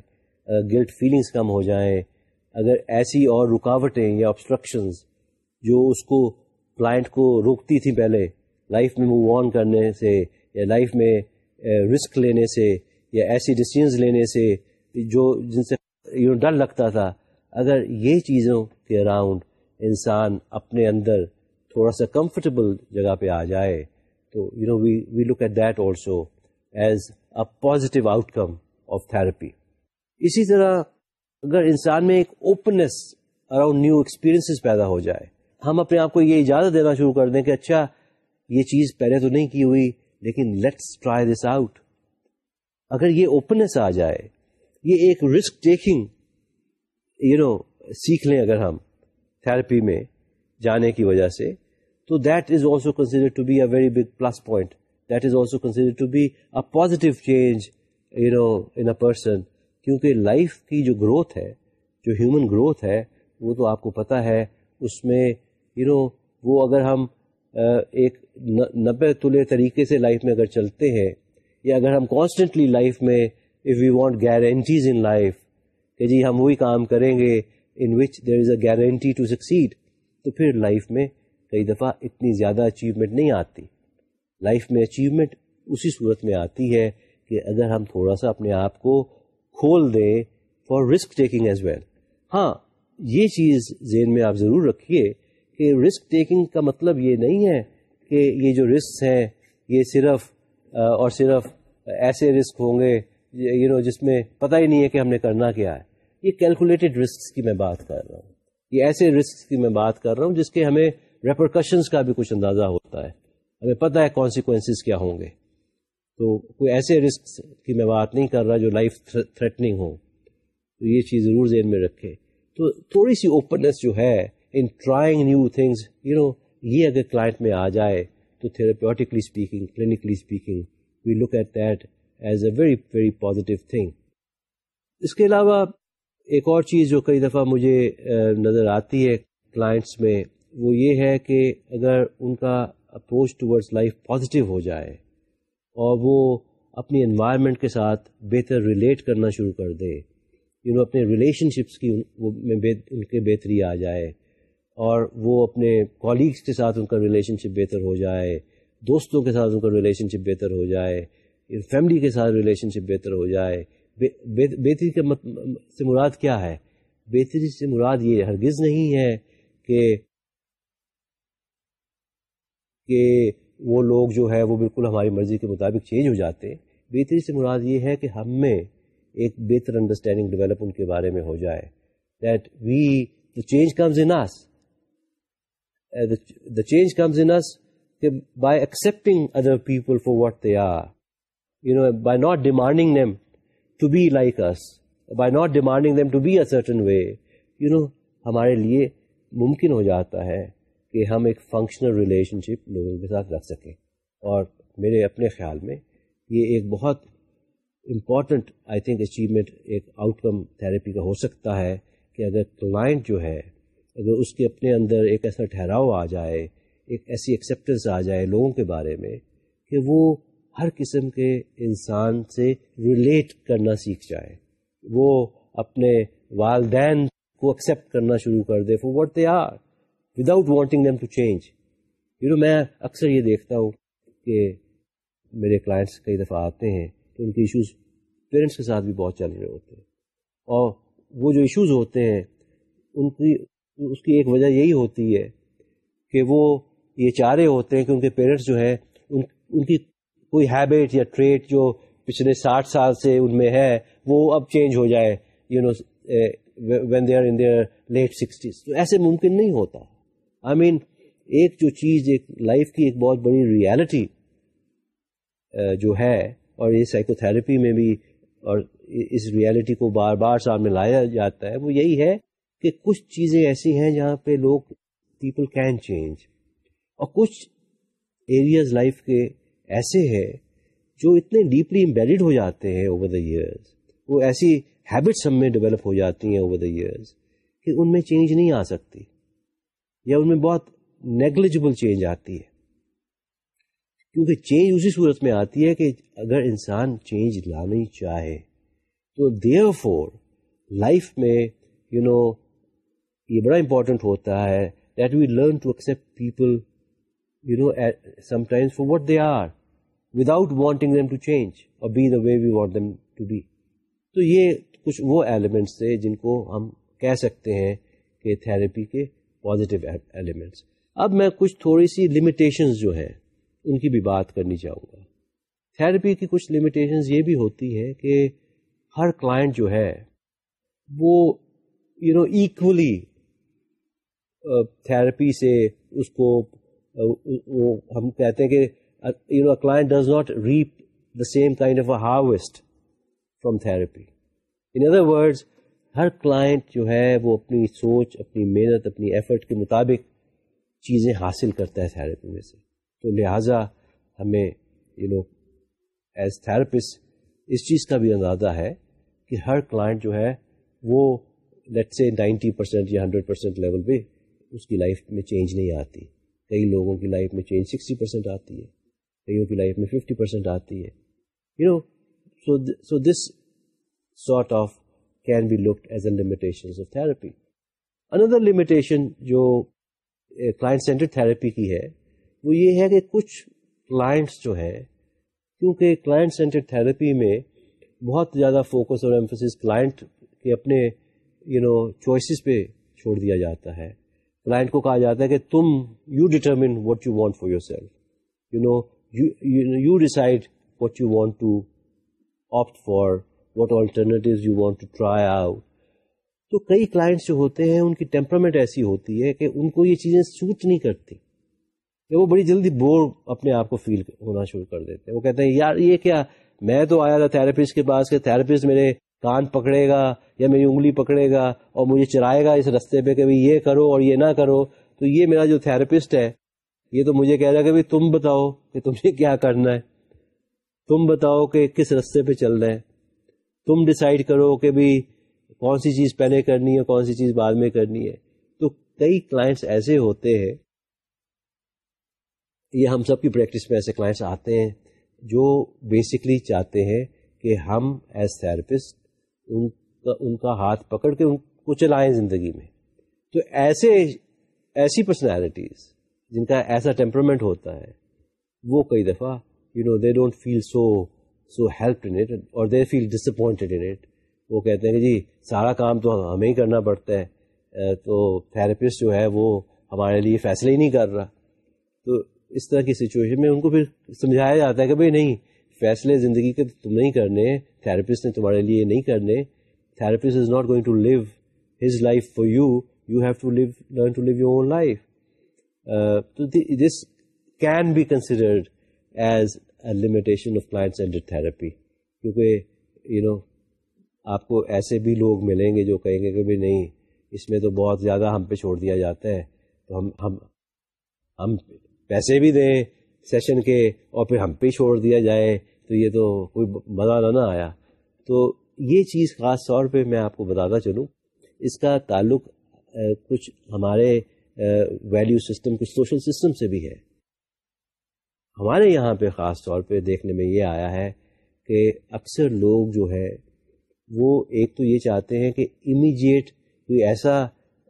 گلٹ فیلنگس کم ہو جائیں، اگر ایسی اور رکاوٹیں یا آبسٹرکشنز جو اس کو کلائنٹ کو روکتی تھیں پہلے لائف میں موو آن کرنے سے یا لائف میں eh, رسک لینے سے یا ایسی ڈسیزنز لینے سے جو جن سے یو ڈر لگتا تھا، اگر یہ چیزوں کے اراؤنڈ انسان اپنے اندر تھوڑا سا کمفرٹیبل جگہ پہ آ جائے، تو you know we we look at that also as a positive outcome of therapy اسی طرح اگر انسان میں ایک اوپننیس اراؤنڈ نیو ایکسپیرئنس پیدا ہو جائے، ہم اپنے آپ کو یہ اجازت دینا شروع کر دیں کہ اچھا یہ چیز پہلے تو نہیں کی ہوئی، لیکن لیٹس ٹرائی دس آؤٹ اگر یہ اوپننیس آ جائے یہ ایک رسک ٹیکنگ یو نو سیکھ لیں اگر ہم تھراپی میں جانے کی وجہ سے، تو that is also consider to be a very big plus point that is also consider to be a positive change you know in a person کیونکہ لائف کی جو گروتھ ہے، جو ہیومن گروتھ ہے، وہ تو آپ کو پتہ ہے، اس میں یو نو وہ اگر ہم ایک نبے تلے طریقے سے لائف میں اگر چلتے ہیں، یا اگر ہم کانسٹنٹلی لائف میں if you want guarantees in life کہ جی ہم وہی کام کریں گے in which there is a guarantee to succeed تو پھر لائف میں کئی دفعہ اتنی زیادہ اچیومنٹ نہیں آتی۔ لائف میں اچیومنٹ اسی صورت میں آتی ہے کہ اگر ہم تھوڑا سا اپنے آپ کو کھول دیں for risk taking as well ہاں یہ چیز ذہن میں آپ ضرور رکھیے کہ رسک ٹیکنگ کا مطلب یہ نہیں ہے کہ یہ جو رسک ہیں، یہ صرف، اور صرف ایسے رسک ہوں گے یو نو جس میں پتہ ہی نہیں ہے کہ ہم نے کرنا کیا ہے۔ یہ کیلکولیٹڈ رسک کی میں بات کر رہا ہوں۔ یہ ایسے رسک کی میں بات کر رہا ہوں جس کے ہمیں ریپرکشنس کا بھی کچھ اندازہ ہوتا ہے۔ ہمیں پتہ ہے کانسیکوینسز کیا ہوں گے۔ تو کوئی ایسے رسک کی میں بات نہیں کر رہا جو لائف تھریٹنگ ہو تو یہ چیز ضرور ذہن میں رکھے تو تھوڑی سی اوپننیس جو ہے in trying new things you know یہ اگر کلائنٹ میں آ جائے تو therapeutically speaking clinically speaking we look at that as a very very positive thing اس کے علاوہ ایک اور چیز جو کئی دفعہ مجھے نظر آتی ہے کلائنٹس میں، وہ یہ ہے کہ اگر ان کا اپروچ ٹورڈس لائف پازیٹیو ہو جائے اور وہ اپنی انوائرمنٹ کے ساتھ بہتر ریلیٹ کرنا شروع کر دے یو نو اپنے ریلیشن شپس کی میں ان کے بہتری آ جائے اور وہ اپنے کالیگس کے ساتھ ان کا ریلیشن شپ بہتر ہو جائے، دوستوں کے ساتھ ان کا ریلیشن شپ بہتر ہو جائے فیملی کے ساتھ ریلیشن شپ بہتر ہو جائے۔ بہتری کے سے مراد کیا ہے؟ بہتری سے مراد یہ ہرگز نہیں ہے کہ کہ وہ لوگ جو ہے وہ بالکل ہماری مرضی کے مطابق چینج ہو جاتے۔ بہتری سے مراد یہ ہے کہ ہم میں ایک بہتر انڈرسٹینڈنگ ڈیولپ ان کے بارے میں ہو جائے۔ That we the change comes in us the change comes in us by accepting other people for what they are you know by not demanding them to be like us by not demanding them to be a certain way you know ہمارے لیے ممکن ہو جاتا ہے کہ ہم ایک functional relationship لوگوں کے ساتھ رکھ سکیں۔ اور میرے اپنے خیال میں یہ ایک بہت امپورٹنٹ آئی تھنک اچیومنٹ ایک آؤٹ کم تھراپی کا ہو سکتا ہے کہ اگر کلائنٹ جو ہے، اگر اس کے اپنے اندر ایک ایسا ٹھہراؤ آ جائے، ایک ایسی ایکسیپٹنس آ جائے لوگوں کے بارے میں کہ وہ ہر قسم کے انسان سے ریلیٹ کرنا سیکھ جائے۔ وہ اپنے والدین کو ایکسیپٹ کرنا شروع کر دے for what they are without wanting them to change you know میں اکثر یہ دیکھتا ہوں کہ میرے کلائنٹس کئی دفعہ آتے ہیں تو ان کے ایشوز پیرنٹس کے ساتھ بھی بہت چل رہے ہوتے ہیں۔ اور وہ جو ایشوز ہوتے ہیں، ان کی، اس کی ایک وجہ یہی ہوتی ہے کہ وہ یہ چاہ رہے ہوتے ہیں کہ ان کے پیرنٹس جو ہے ان ان کی کوئی ہیبٹ یا ٹریٹ جو پچھلے ساٹھ سال سے ان میں ہے وہ اب چینج ہو جائے you know when they are in their late sixties تو ایسے ممکن نہیں ہوتا۔ آئی I مین mean, ایک جو چیز ایک لائف کی ایک بہت بڑی ریالٹی جو ہے اور یہ سائیکو تھراپی میں بھی اور اس ریالٹی کو بار بار سامنے لایا جاتا ہے وہ یہی ہے کہ کچھ چیزیں ایسی ہیں جہاں پہ لوگ پیپل کین چینج اور کچھ ایریاز لائف کے ایسے ہیں جو اتنے ڈیپلی امبیڈڈ ہو جاتے ہیں اوور دا ایئرز وہ ایسی ہیبٹس ہم میں ڈیولپ ہو جاتی ہیں اوور دا ایئرز کہ ان میں چینج نہیں آ سکتی یا ان میں بہت نیگلیجبل چینج آتی ہے. کیونکہ چینج اسی صورت میں آتی ہے کہ اگر انسان چینج لانی چاہے تو دیئر فور لائف میں یو نو یہ بڑا امپورٹنٹ ہوتا ہے that we learn to accept people you know sometimes for what they are without wanting them to change or be the way we want them to be تو یہ کچھ وہ elements تھے جن کو ہم کہہ سکتے ہیں کہ تھراپی کے پازیٹیو ایلیمنٹس اب میں کچھ تھوڑی سی لمیٹیشنز جو ہیں ان کی بھی بات کرنی چاہوں گا. تھراپی کی کچھ لمیٹیشنز یہ بھی ہوتی ہے کہ ہر کلائنٹ جو ہے وہ یو نو ایکولی تھراپی سے اس کو uh, وہ ہم کہتے ہیں کہ you know client does not reap the same kind of a harvest from therapy in other words Hare client جو ہے وہ اپنی سوچ، اپنی محنت، اپنی ایفرٹ کے مطابق چیزیں حاصل کرتا ہے تھراپی میں سے۔ تو لہٰذا ہمیں یو نو ایز تھراپسٹ اس چیز کا بھی اندازہ ہے کہ ہر کلائنٹ جو ہے وہ لیٹ سے نائنٹی پرسینٹ یا ہنڈریڈ پرسینٹ لیول پہ اس کی لائف میں چینج نہیں آتی۔ کئی لوگوں کی لائف میں چینج سکسٹی پرسینٹ آتی ہے۔ کئیوں کی لائف میں ففٹی پرسینٹ آتی ہے you know so so this sort of can be looked as a limitation of therapy another limitation جو کلائنٹ سینٹر تھراپی کی ہے وہ یہ ہے کہ کچھ کلائنٹس جو ہیں کیونکہ کلائنٹ سینٹر تھراپی میں بہت زیادہ فوکس اور ایمفسس کلائنٹ کے اپنے یو نو چوائسیز پہ چھوڑ دیا جاتا ہے کلائنٹ کو کہا جاتا ہے کہ تم you determine what you want for yourself you know you decide what you want to opt for what alternatives you want to try out تو کئی کلائنٹس جو ہوتے ہیں، ان کی ٹیمپرامنٹ ایسی ہوتی ہے کہ ان کو یہ چیزیں سوٹ نہیں کرتی۔ کہ وہ بڑی جلدی بور اپنے آپ کو فیل ہونا شروع کر دیتے ہیں۔ وہ کہتے ہیں، یار، یہ کیا؟ میں تو آیا تھا تھراپسٹ کے پاس کہ تھراپسٹ میرے کان پکڑے گا یا میری انگلی پکڑے گا اور مجھے چرائے گا اس رستے پہ کہ یہ کرو اور یہ نہ کرو۔ تو یہ میرا جو تھراپسٹ ہے یہ تو مجھے کہہ رہا کہ تم بتاؤ کہ تمہیں کیا کرنا ہے۔ تم بتاؤ کہ کس رستے پہ چل رہے ہیں۔ تم ڈسائڈ کرو کہ بھی کون سی چیز پہلے کرنی ہے کون سی چیز بعد میں کرنی ہے۔ تو کئی کلائنٹس ایسے ہوتے ہیں۔ یہ ہم سب کی پریکٹس میں ایسے کلائنٹس آتے ہیں جو بیسکلی چاہتے ہیں کہ ہم ایز تھراپسٹ ان کا ان کا ہاتھ پکڑ کے ان کو چلائیں زندگی میں۔ تو ایسے، ایسی پرسنالٹیز جن کا ایسا ٹیمپرمنٹ ہوتا ہے، وہ کئی دفعہ you know they don't feel so so help in it اور they feel dish appointed in it وہ کہتے ہیں کہ جی سارا کام تو ہمیں ہی کرنا پڑتا ہے تو تھراپسٹ جو ہے وہ ہمارے لیے فیصلے ہی نہیں کر رہا۔ تو اس طرح کی سچویشن میں ان کو پھر سمجھایا جاتا ہے کہ بھائی نہیں، فیصلے زندگی کے تم نہیں کرنے تھراپسٹ نے تمہارے لیے نہیں کرنے۔ Therapist is not going to live his life for you you have to live learn to live your own life this can be considered as a limitation of client centre therapy کیونکہ you know آپ کو ایسے بھی لوگ ملیں گے جو کہیں گے کہ بھائی نہیں، اس میں تو بہت زیادہ ہم پہ چھوڑ دیا جاتا ہے۔ تو ہم ہم ہم پیسے بھی دیں سیشن کے اور پھر ہم پہ چھوڑ دیا جائے، تو یہ تو کوئی مزہ نہ آیا۔ تو یہ چیز خاص طور پہ میں آپ کو بتاتا چلوں۔ اس کا تعلق کچھ ہمارے ویلیو سسٹم کچھ سوشل سسٹم سے بھی ہے۔ ہمارے یہاں پہ خاص طور پہ دیکھنے میں یہ آیا ہے کہ اکثر لوگ جو ہے وہ ایک تو یہ چاہتے ہیں کہ امیجیٹ کوئی ایسا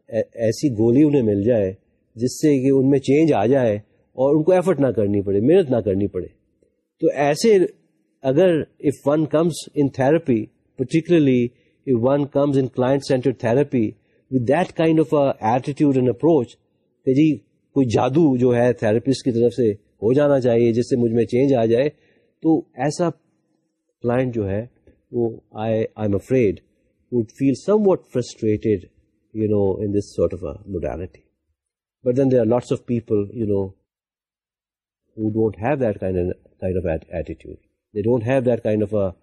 ایسی گولی انہیں مل جائے جس سے کہ ان میں چینج آ جائے اور ان کو ایفرٹ نہ کرنی پڑے، محنت نہ کرنی پڑے۔ تو ایسے اگر if one comes in therapy particularly if one comes in client centre therapy with that kind of attitude and approach کہ جی کوئی جادو جو ہے تھراپسٹ کی طرف سے ہو جانا چاہیے جس سے مجھ میں چینج آ جائے تو ایسا کلائنٹ جو ہے وہ I I am afraid would feel somewhat frustrated you know in this sort of modality but then there are lots of people you know who don't have that kind of, kind of attitude. They don't have that kind of a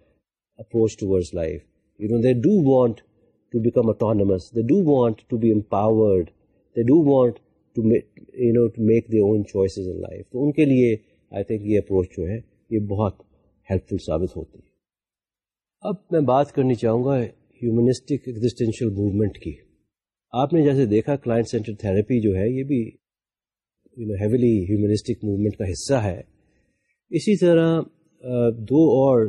approach towards life. You know, they do want to become autonomous. They do want to be empowered. They do want to make, you know, to make their own choices in تو ان کے لیے I think یہ approach جو ہے یہ بہت help فل ثابت ہوتی ہے اب میں بات کرنی چاہوں گا ہیومنسٹک ایگزسٹینشیل موومنٹ کی آپ نے جیسے دیکھا کلائنٹ سینٹر تھراپی جو ہے یہ بھی you know heavily humanistic movement کا حصہ ہے اسی طرح دو اور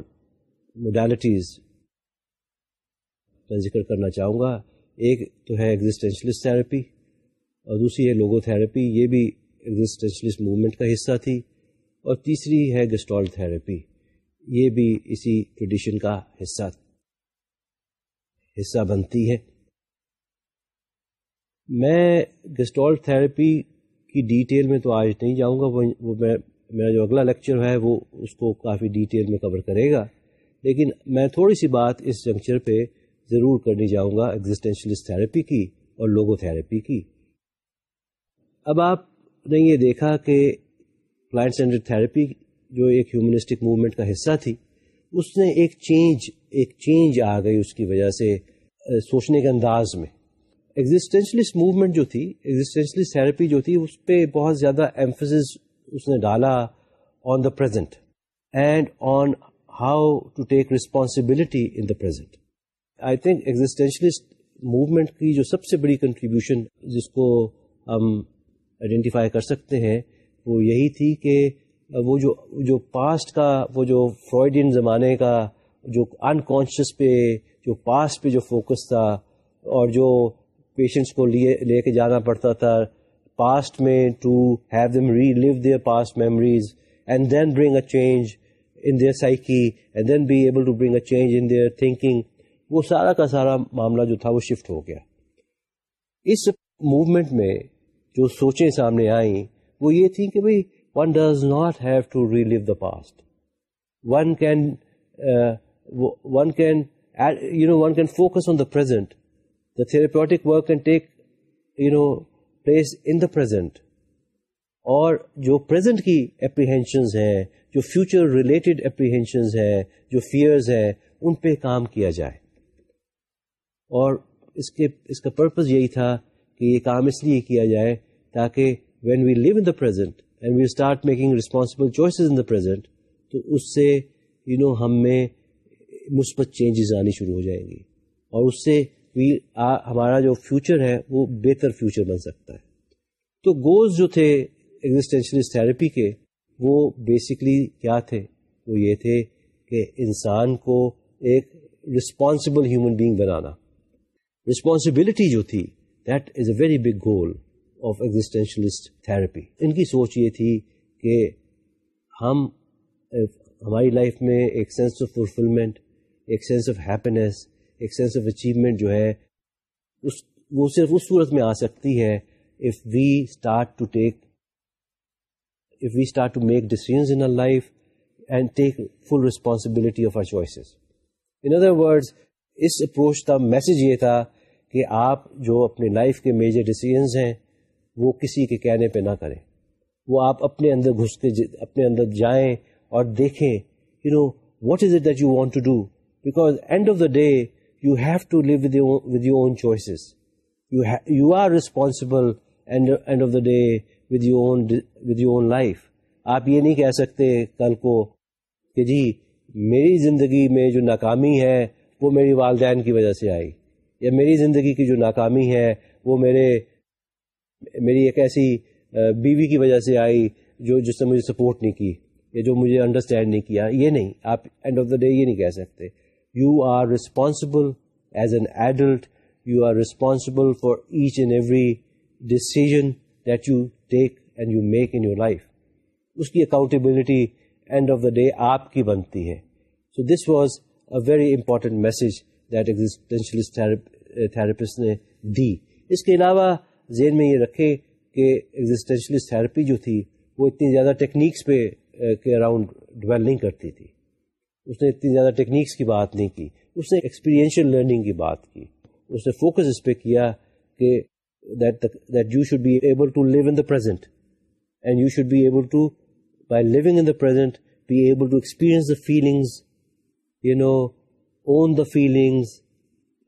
موڈیلٹیز کا ذکر کرنا چاہوں گا، ایک تو ہے ایگزسٹینشلسٹ تھراپی اور دوسری ہے لوگو تھراپی یہ بھی ایگزسٹینشلسٹ موومنٹ کا حصہ تھی اور تیسری ہے گسٹال تھراپی یہ بھی اسی ٹریڈیشن کا حصہ حصہ بنتی ہے۔ میں گسٹال تھراپی کی ڈیٹیل میں تو آج نہیں جاؤں گا، وہ میرا جو اگلا لیکچر ہے وہ اس کو کافی ڈیٹیل میں کور کرے گا، لیکن میں تھوڑی سی بات اس جنکچر پہ ضرور کرنی جاؤں گا ایگزسٹینشلسٹ تھراپی کی اور لوگو تھراپی کی۔ اب آپ نے یہ دیکھا کہ کلائنٹ سینٹر تھراپی جو ایک ہیومنسٹک موومنٹ کا حصہ تھی، اس نے ایک چینج ایک چینج آ گئی اس کی وجہ سے سوچنے کے انداز میں۔ ایگزٹینشلسٹ موومنٹ جو تھی ایگزٹینشلسٹ تھراپی جو تھی، اس پہ بہت زیادہ ایمفس اس نے ڈالا on the present and on how to take responsibility in the present I think existentialist movement کی جو سب سے بڑی کنٹریبیوشن جس کو ہم آئیڈینٹیفائی کر سکتے ہیں، وہ یہی تھی کہ وہ جو جو پاسٹ کا، وہ جو فرائڈین زمانے کا جو انکانشیس پہ، جو پاسٹ پہ جو فوکس تھا اور جو پیشنٹس کو لیے، لے کے جانا پڑتا تھا پاسٹ میں to have them relive their past memories and then bring a change in their psyche and then be able to bring a change in their thinking وہ سارا کا سارا معاملہ جو تھا وہ شفٹ ہو گیا۔ اس موومنٹ میں جو سوچیں سامنے آئیں، وہ یہ تھیں کہ بھائی one does not have to relive the past one can one can you know one can focus on the present the therapeutic work can take you know place in the present اور جو present کی apprehensions ہیں، جو future related apprehensions ہیں، جو fears ہیں، ان پہ کام کیا جائے۔ اور اس کے، اس کا پرپز یہی تھا کہ یہ کام اس لیے کیا جائے تاکہ when we live in the present and we start making responsible choices in the present تو اس سے یو نو ہم میں مثبت چینجز آنی شروع ہو جائیں گی اور اس سے وی ہمارا جو فیوچر ہے وہ بہتر فیوچر بن سکتا ہے۔ تو گولز جو تھے ایگزٹینشلسٹ تھراپی کے وہ بیسکلی کیا تھے؟ وہ یہ تھے کہ انسان کو ایک رسپانسبل ہیومن بینگ بنانا۔ رسپانسبلٹی جو تھی that is a very big goal of existentialist therapy ان کی سوچ یہ تھی کہ ہم ہماری لائف میں ایک سینس آف فلفلمنٹ ایک سینس آف ہیپینیس ایک سینس آف اچیومنٹ جو ہے، اس، وہ صرف اس صورت میں آ سکتی ہے if we start to take if we start to make decisions in life and take full responsibility of our choices in other words us approach کا میسج یہ تھا کہ آپ جو اپنے لائف کے میجر ڈیسیزنز ہیں، وہ کسی کے کہنے پہ نہ کریں۔ وہ آپ اپنے اندر گھس کے اپنے اندر جائیں اور دیکھیں you know what is it that you want to do because end of the day you have to live with your own choices you are responsible end of the day with your own with your own life آپ یہ نہیں کہہ سکتے کل کو کہ جی میری زندگی میں جو ناکامی ہے وہ میری والدین کی وجہ سے آئی یا میری زندگی کی جو ناکامی ہے، وہ میرے، میری ایک ایسی بیوی کی وجہ سے آئی جو، جس نے مجھے سپورٹ نہیں کی یا جو مجھے انڈرسٹینڈ نہیں کیا۔ یہ نہیں، آپ اینڈ آف دا ڈے یہ نہیں کہہ سکتے۔ You are responsible as an adult you are responsible for each and every decision that you take and you make in your life اس کی accountability end of the day آپ کی بنتی ہے۔ So this was a very important message that existentialist therapist نے دی اس کے علاوہ ذہن میں یہ رکھے کہ ایگزٹینشلسٹ تھراپی جو تھی وہ اتنی زیادہ ٹیکنیکس پہ eh, کے اراؤنڈ ڈویل نہیں کرتی تھی. اس نے اتنی زیادہ ٹیکنیکس کی بات نہیں کی. اس نے ایکسپیرینشیل لرننگ کی بات کی. اس نے فوکس اس پہ کیا کہ that you should be able to live in the present and you should be able to by living in the present be able to experience the feelings you know own the feelings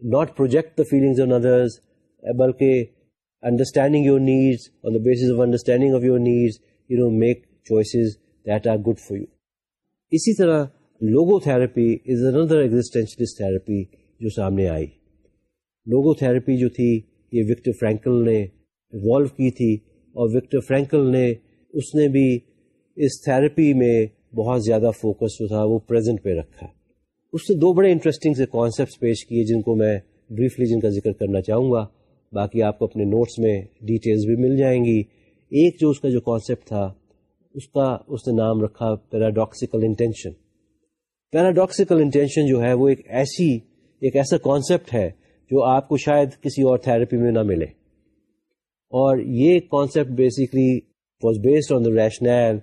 not project the feelings on others بلکہ understanding your needs on the basis of understanding of your needs you know make choices that are good for you اسی طرح logotherapy is under existentialist therapy جو سامنے آئی لوگو therapy جو تھی یہ Viktor Frankl نے evolve کی تھی اور وکٹر فرینکل نے اس نے بھی اس تھراپی میں بہت زیادہ فوکس جو تھا وہ پریزنٹ پہ رکھا اس نے دو بڑے انٹرسٹنگ سے کانسیپٹس پیش کیے جن کو میں بریفلی جن کا ذکر کرنا چاہوں گا۔ باقی آپ کو اپنے نوٹس میں ڈیٹیلز بھی مل جائیں گی۔ ایک جو اس کا جو کانسیپٹ تھا، اس کا، اس نے نام رکھا پیراڈاکسیکل انٹینشن پیراڈاکسیکل انٹینشن جو ہے، وہ ایک ایسی، ایک ایسا کانسیپٹ ہے جو آپ کو شاید کسی اور تھراپی میں نہ ملے۔ اور یہ concept basically was based on the rational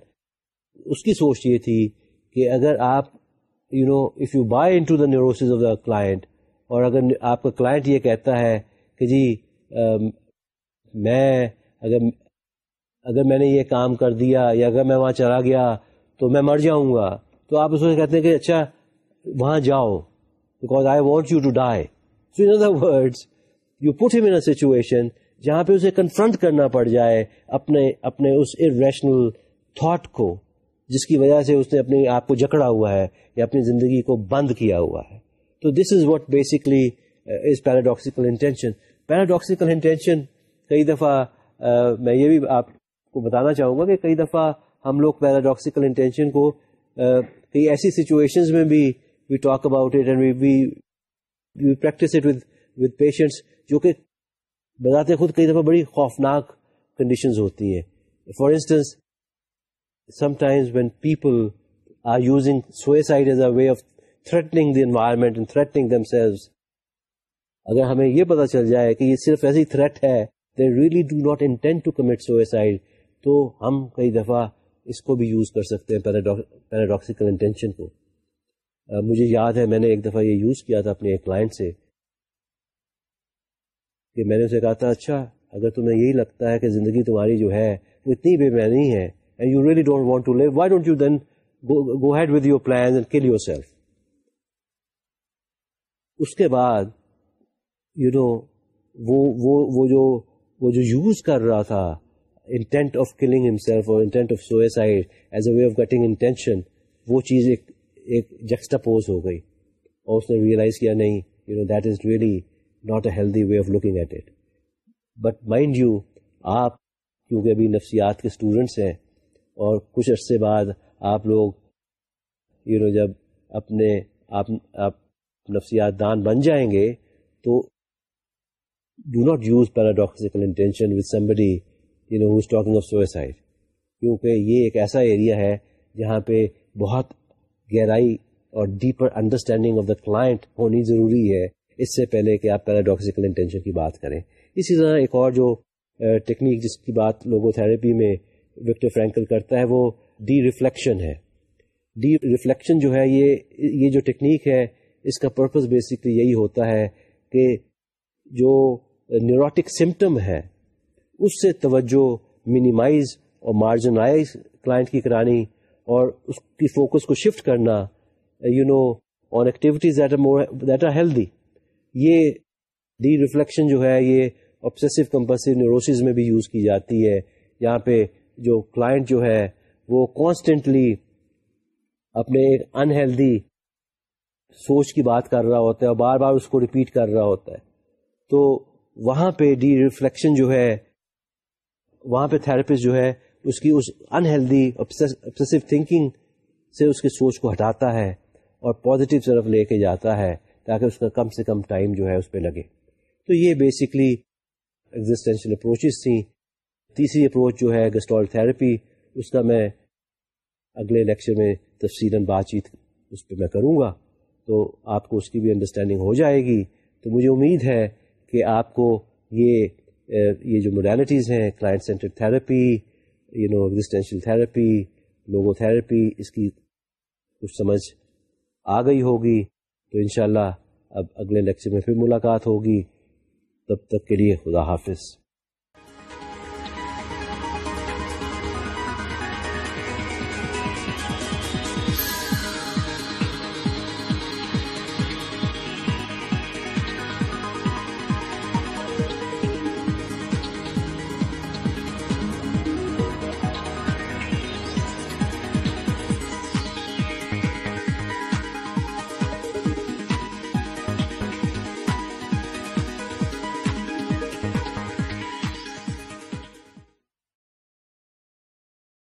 اس کی سوچ یہ تھی کہ اگر آپ you know if you buy in to the neurosis of the client اور اگر آپ کا کلائنٹ یہ کہتا ہے کہ جی میں اگر اگر میں نے یہ کام کر دیا یا اگر میں وہاں چلا گیا تو میں مر جاؤں گا، تو آپ اس کو کہتے ہیں کہ اچھا وہاں جاؤ because I want you to die so in other words you put him in situation جہاں پہ اسے کنفرنٹ کرنا پڑ جائے اپنے اپنے اس ارریشنل تھاٹ کو۔ جس کی وجہ سے اس نے اپنے آپ کو جکڑا ہوا ہے یا اپنی زندگی کو بند کیا ہوا ہے۔ تو this is what basically is paradoxical intention paradoxical intention کئی دفعہ uh, میں یہ بھی آپ کو بتانا چاہوں گا کہ کئی دفعہ ہم لوگ پیراڈاکسیکل انٹینشن کو uh, کئی ایسی سچویشنز میں بھی we talk about it and we practise it with patients جو کہ بذات خود کئی دفعہ بڑی خوفناک کنڈیشنز ہوتی ہیں۔ For instance sometimes when people are using suicide as a way of threatening the environment and threatening themselves, اگر ہمیں یہ پتا چل جائے کہ یہ صرف ایسی تھریٹ ہے they really do not intend to commit suicide تو ہم کئی دفعہ اس کو بھی یوز کر سکتے ہیں پیراڈاکسیکل انٹینشن کو۔ مجھے یاد ہے میں نے ایک دفعہ یہ یوز کیا تھا اپنے ایک کلائنٹ سے کہ میں نے اسے کہا تھا اچھا اگر تمہیں یہی لگتا ہے کہ زندگی تمہاری جو ہے وہ اتنی بے معنی ہے you really don't want to live why don't you then go ahead with your plan and kill yourself اس کے بعد یو نو وہ وہ وہ جو وہ جو یوز کر رہا تھا انٹینٹ آف کلنگ ہمسیلف اور intent of suicide as a way of getting intention وہ چیز ایک ایک جیکسٹاپوز ہو گئی اور اس نے ریئلائز کیا نہیں you know that is really not a healthy way of looking at it but mind you آپ کیونکہ ابھی نفسیات کے اسٹوڈنٹس ہیں اور کچھ عرصے بعد آپ لوگ یو نو جب اپنے آپ آپ نفسیات دان بن جائیں گے تو do not use paradoxical intention with somebody you know who's talking of suicide کیونکہ یہ ایک ایسا ایریا ہے جہاں پہ بہت گہرائی اور deeper understanding of the client ہونی ضروری ہے۔ اس سے پہلے کہ آپ پیراڈاکسیکل انٹینشن کی بات کریں۔ اسی طرح ایک اور جو uh, ٹیکنیک جس کی بات لوگو تھراپی میں وکٹر فرینکل کرتا ہے، وہ ڈی ریفلیکشن ہے۔ ڈی ریفلیکشن جو ہے، یہ یہ جو ٹیکنیک ہے، اس کا پرپز بیسکلی یہی ہوتا ہے کہ جو نیوروٹک سمٹم ہے، اس سے توجہ منیمائز اور مارجنائز کلائنٹ کی کرانی اور اس کی فوکس کو شفٹ کرنا you know on activities that are healthy یہ ڈی ریفلیکشن جو ہے، یہ آبسیسو کمپلسو نیوروسز میں بھی یوز کی جاتی ہے۔ یہاں پہ جو کلائنٹ جو ہے وہ کانسٹینٹلی اپنے ایک انہیلدی سوچ کی بات کر رہا ہوتا ہے اور بار بار اس کو ریپیٹ کر رہا ہوتا ہے۔ تو وہاں پہ ڈی ریفلیکشن جو ہے، وہاں پہ تھراپسٹ جو ہے، اس کی اس انہیلدی آبسیسو تھنکنگ سے اس کی سوچ کو ہٹاتا ہے اور پازیٹیو طرف لے کے جاتا ہے تاکہ اس کا کم سے کم ٹائم جو ہے اس پہ لگے۔ تو یہ بیسکلی ایگزٹینشیل اپروچز تھیں۔ تیسری اپروچ جو ہے گسٹول تھراپی، اس کا میں اگلے لیکچر میں تفصیل بات چیت اس پہ میں کروں گا۔ تو آپ کو اس کی بھی انڈرسٹینڈنگ ہو جائے گی۔ تو مجھے امید ہے کہ آپ کو یہ یہ جو موڈیلٹیز ہیں client centre therapy you know existential therapy logotherapy اس کی کچھ سمجھ آ گئی ہوگی۔ تو انشاءاللہ اب اگلے لیکچر میں پھر ملاقات ہوگی۔ تب تک کے لیے خدا حافظ۔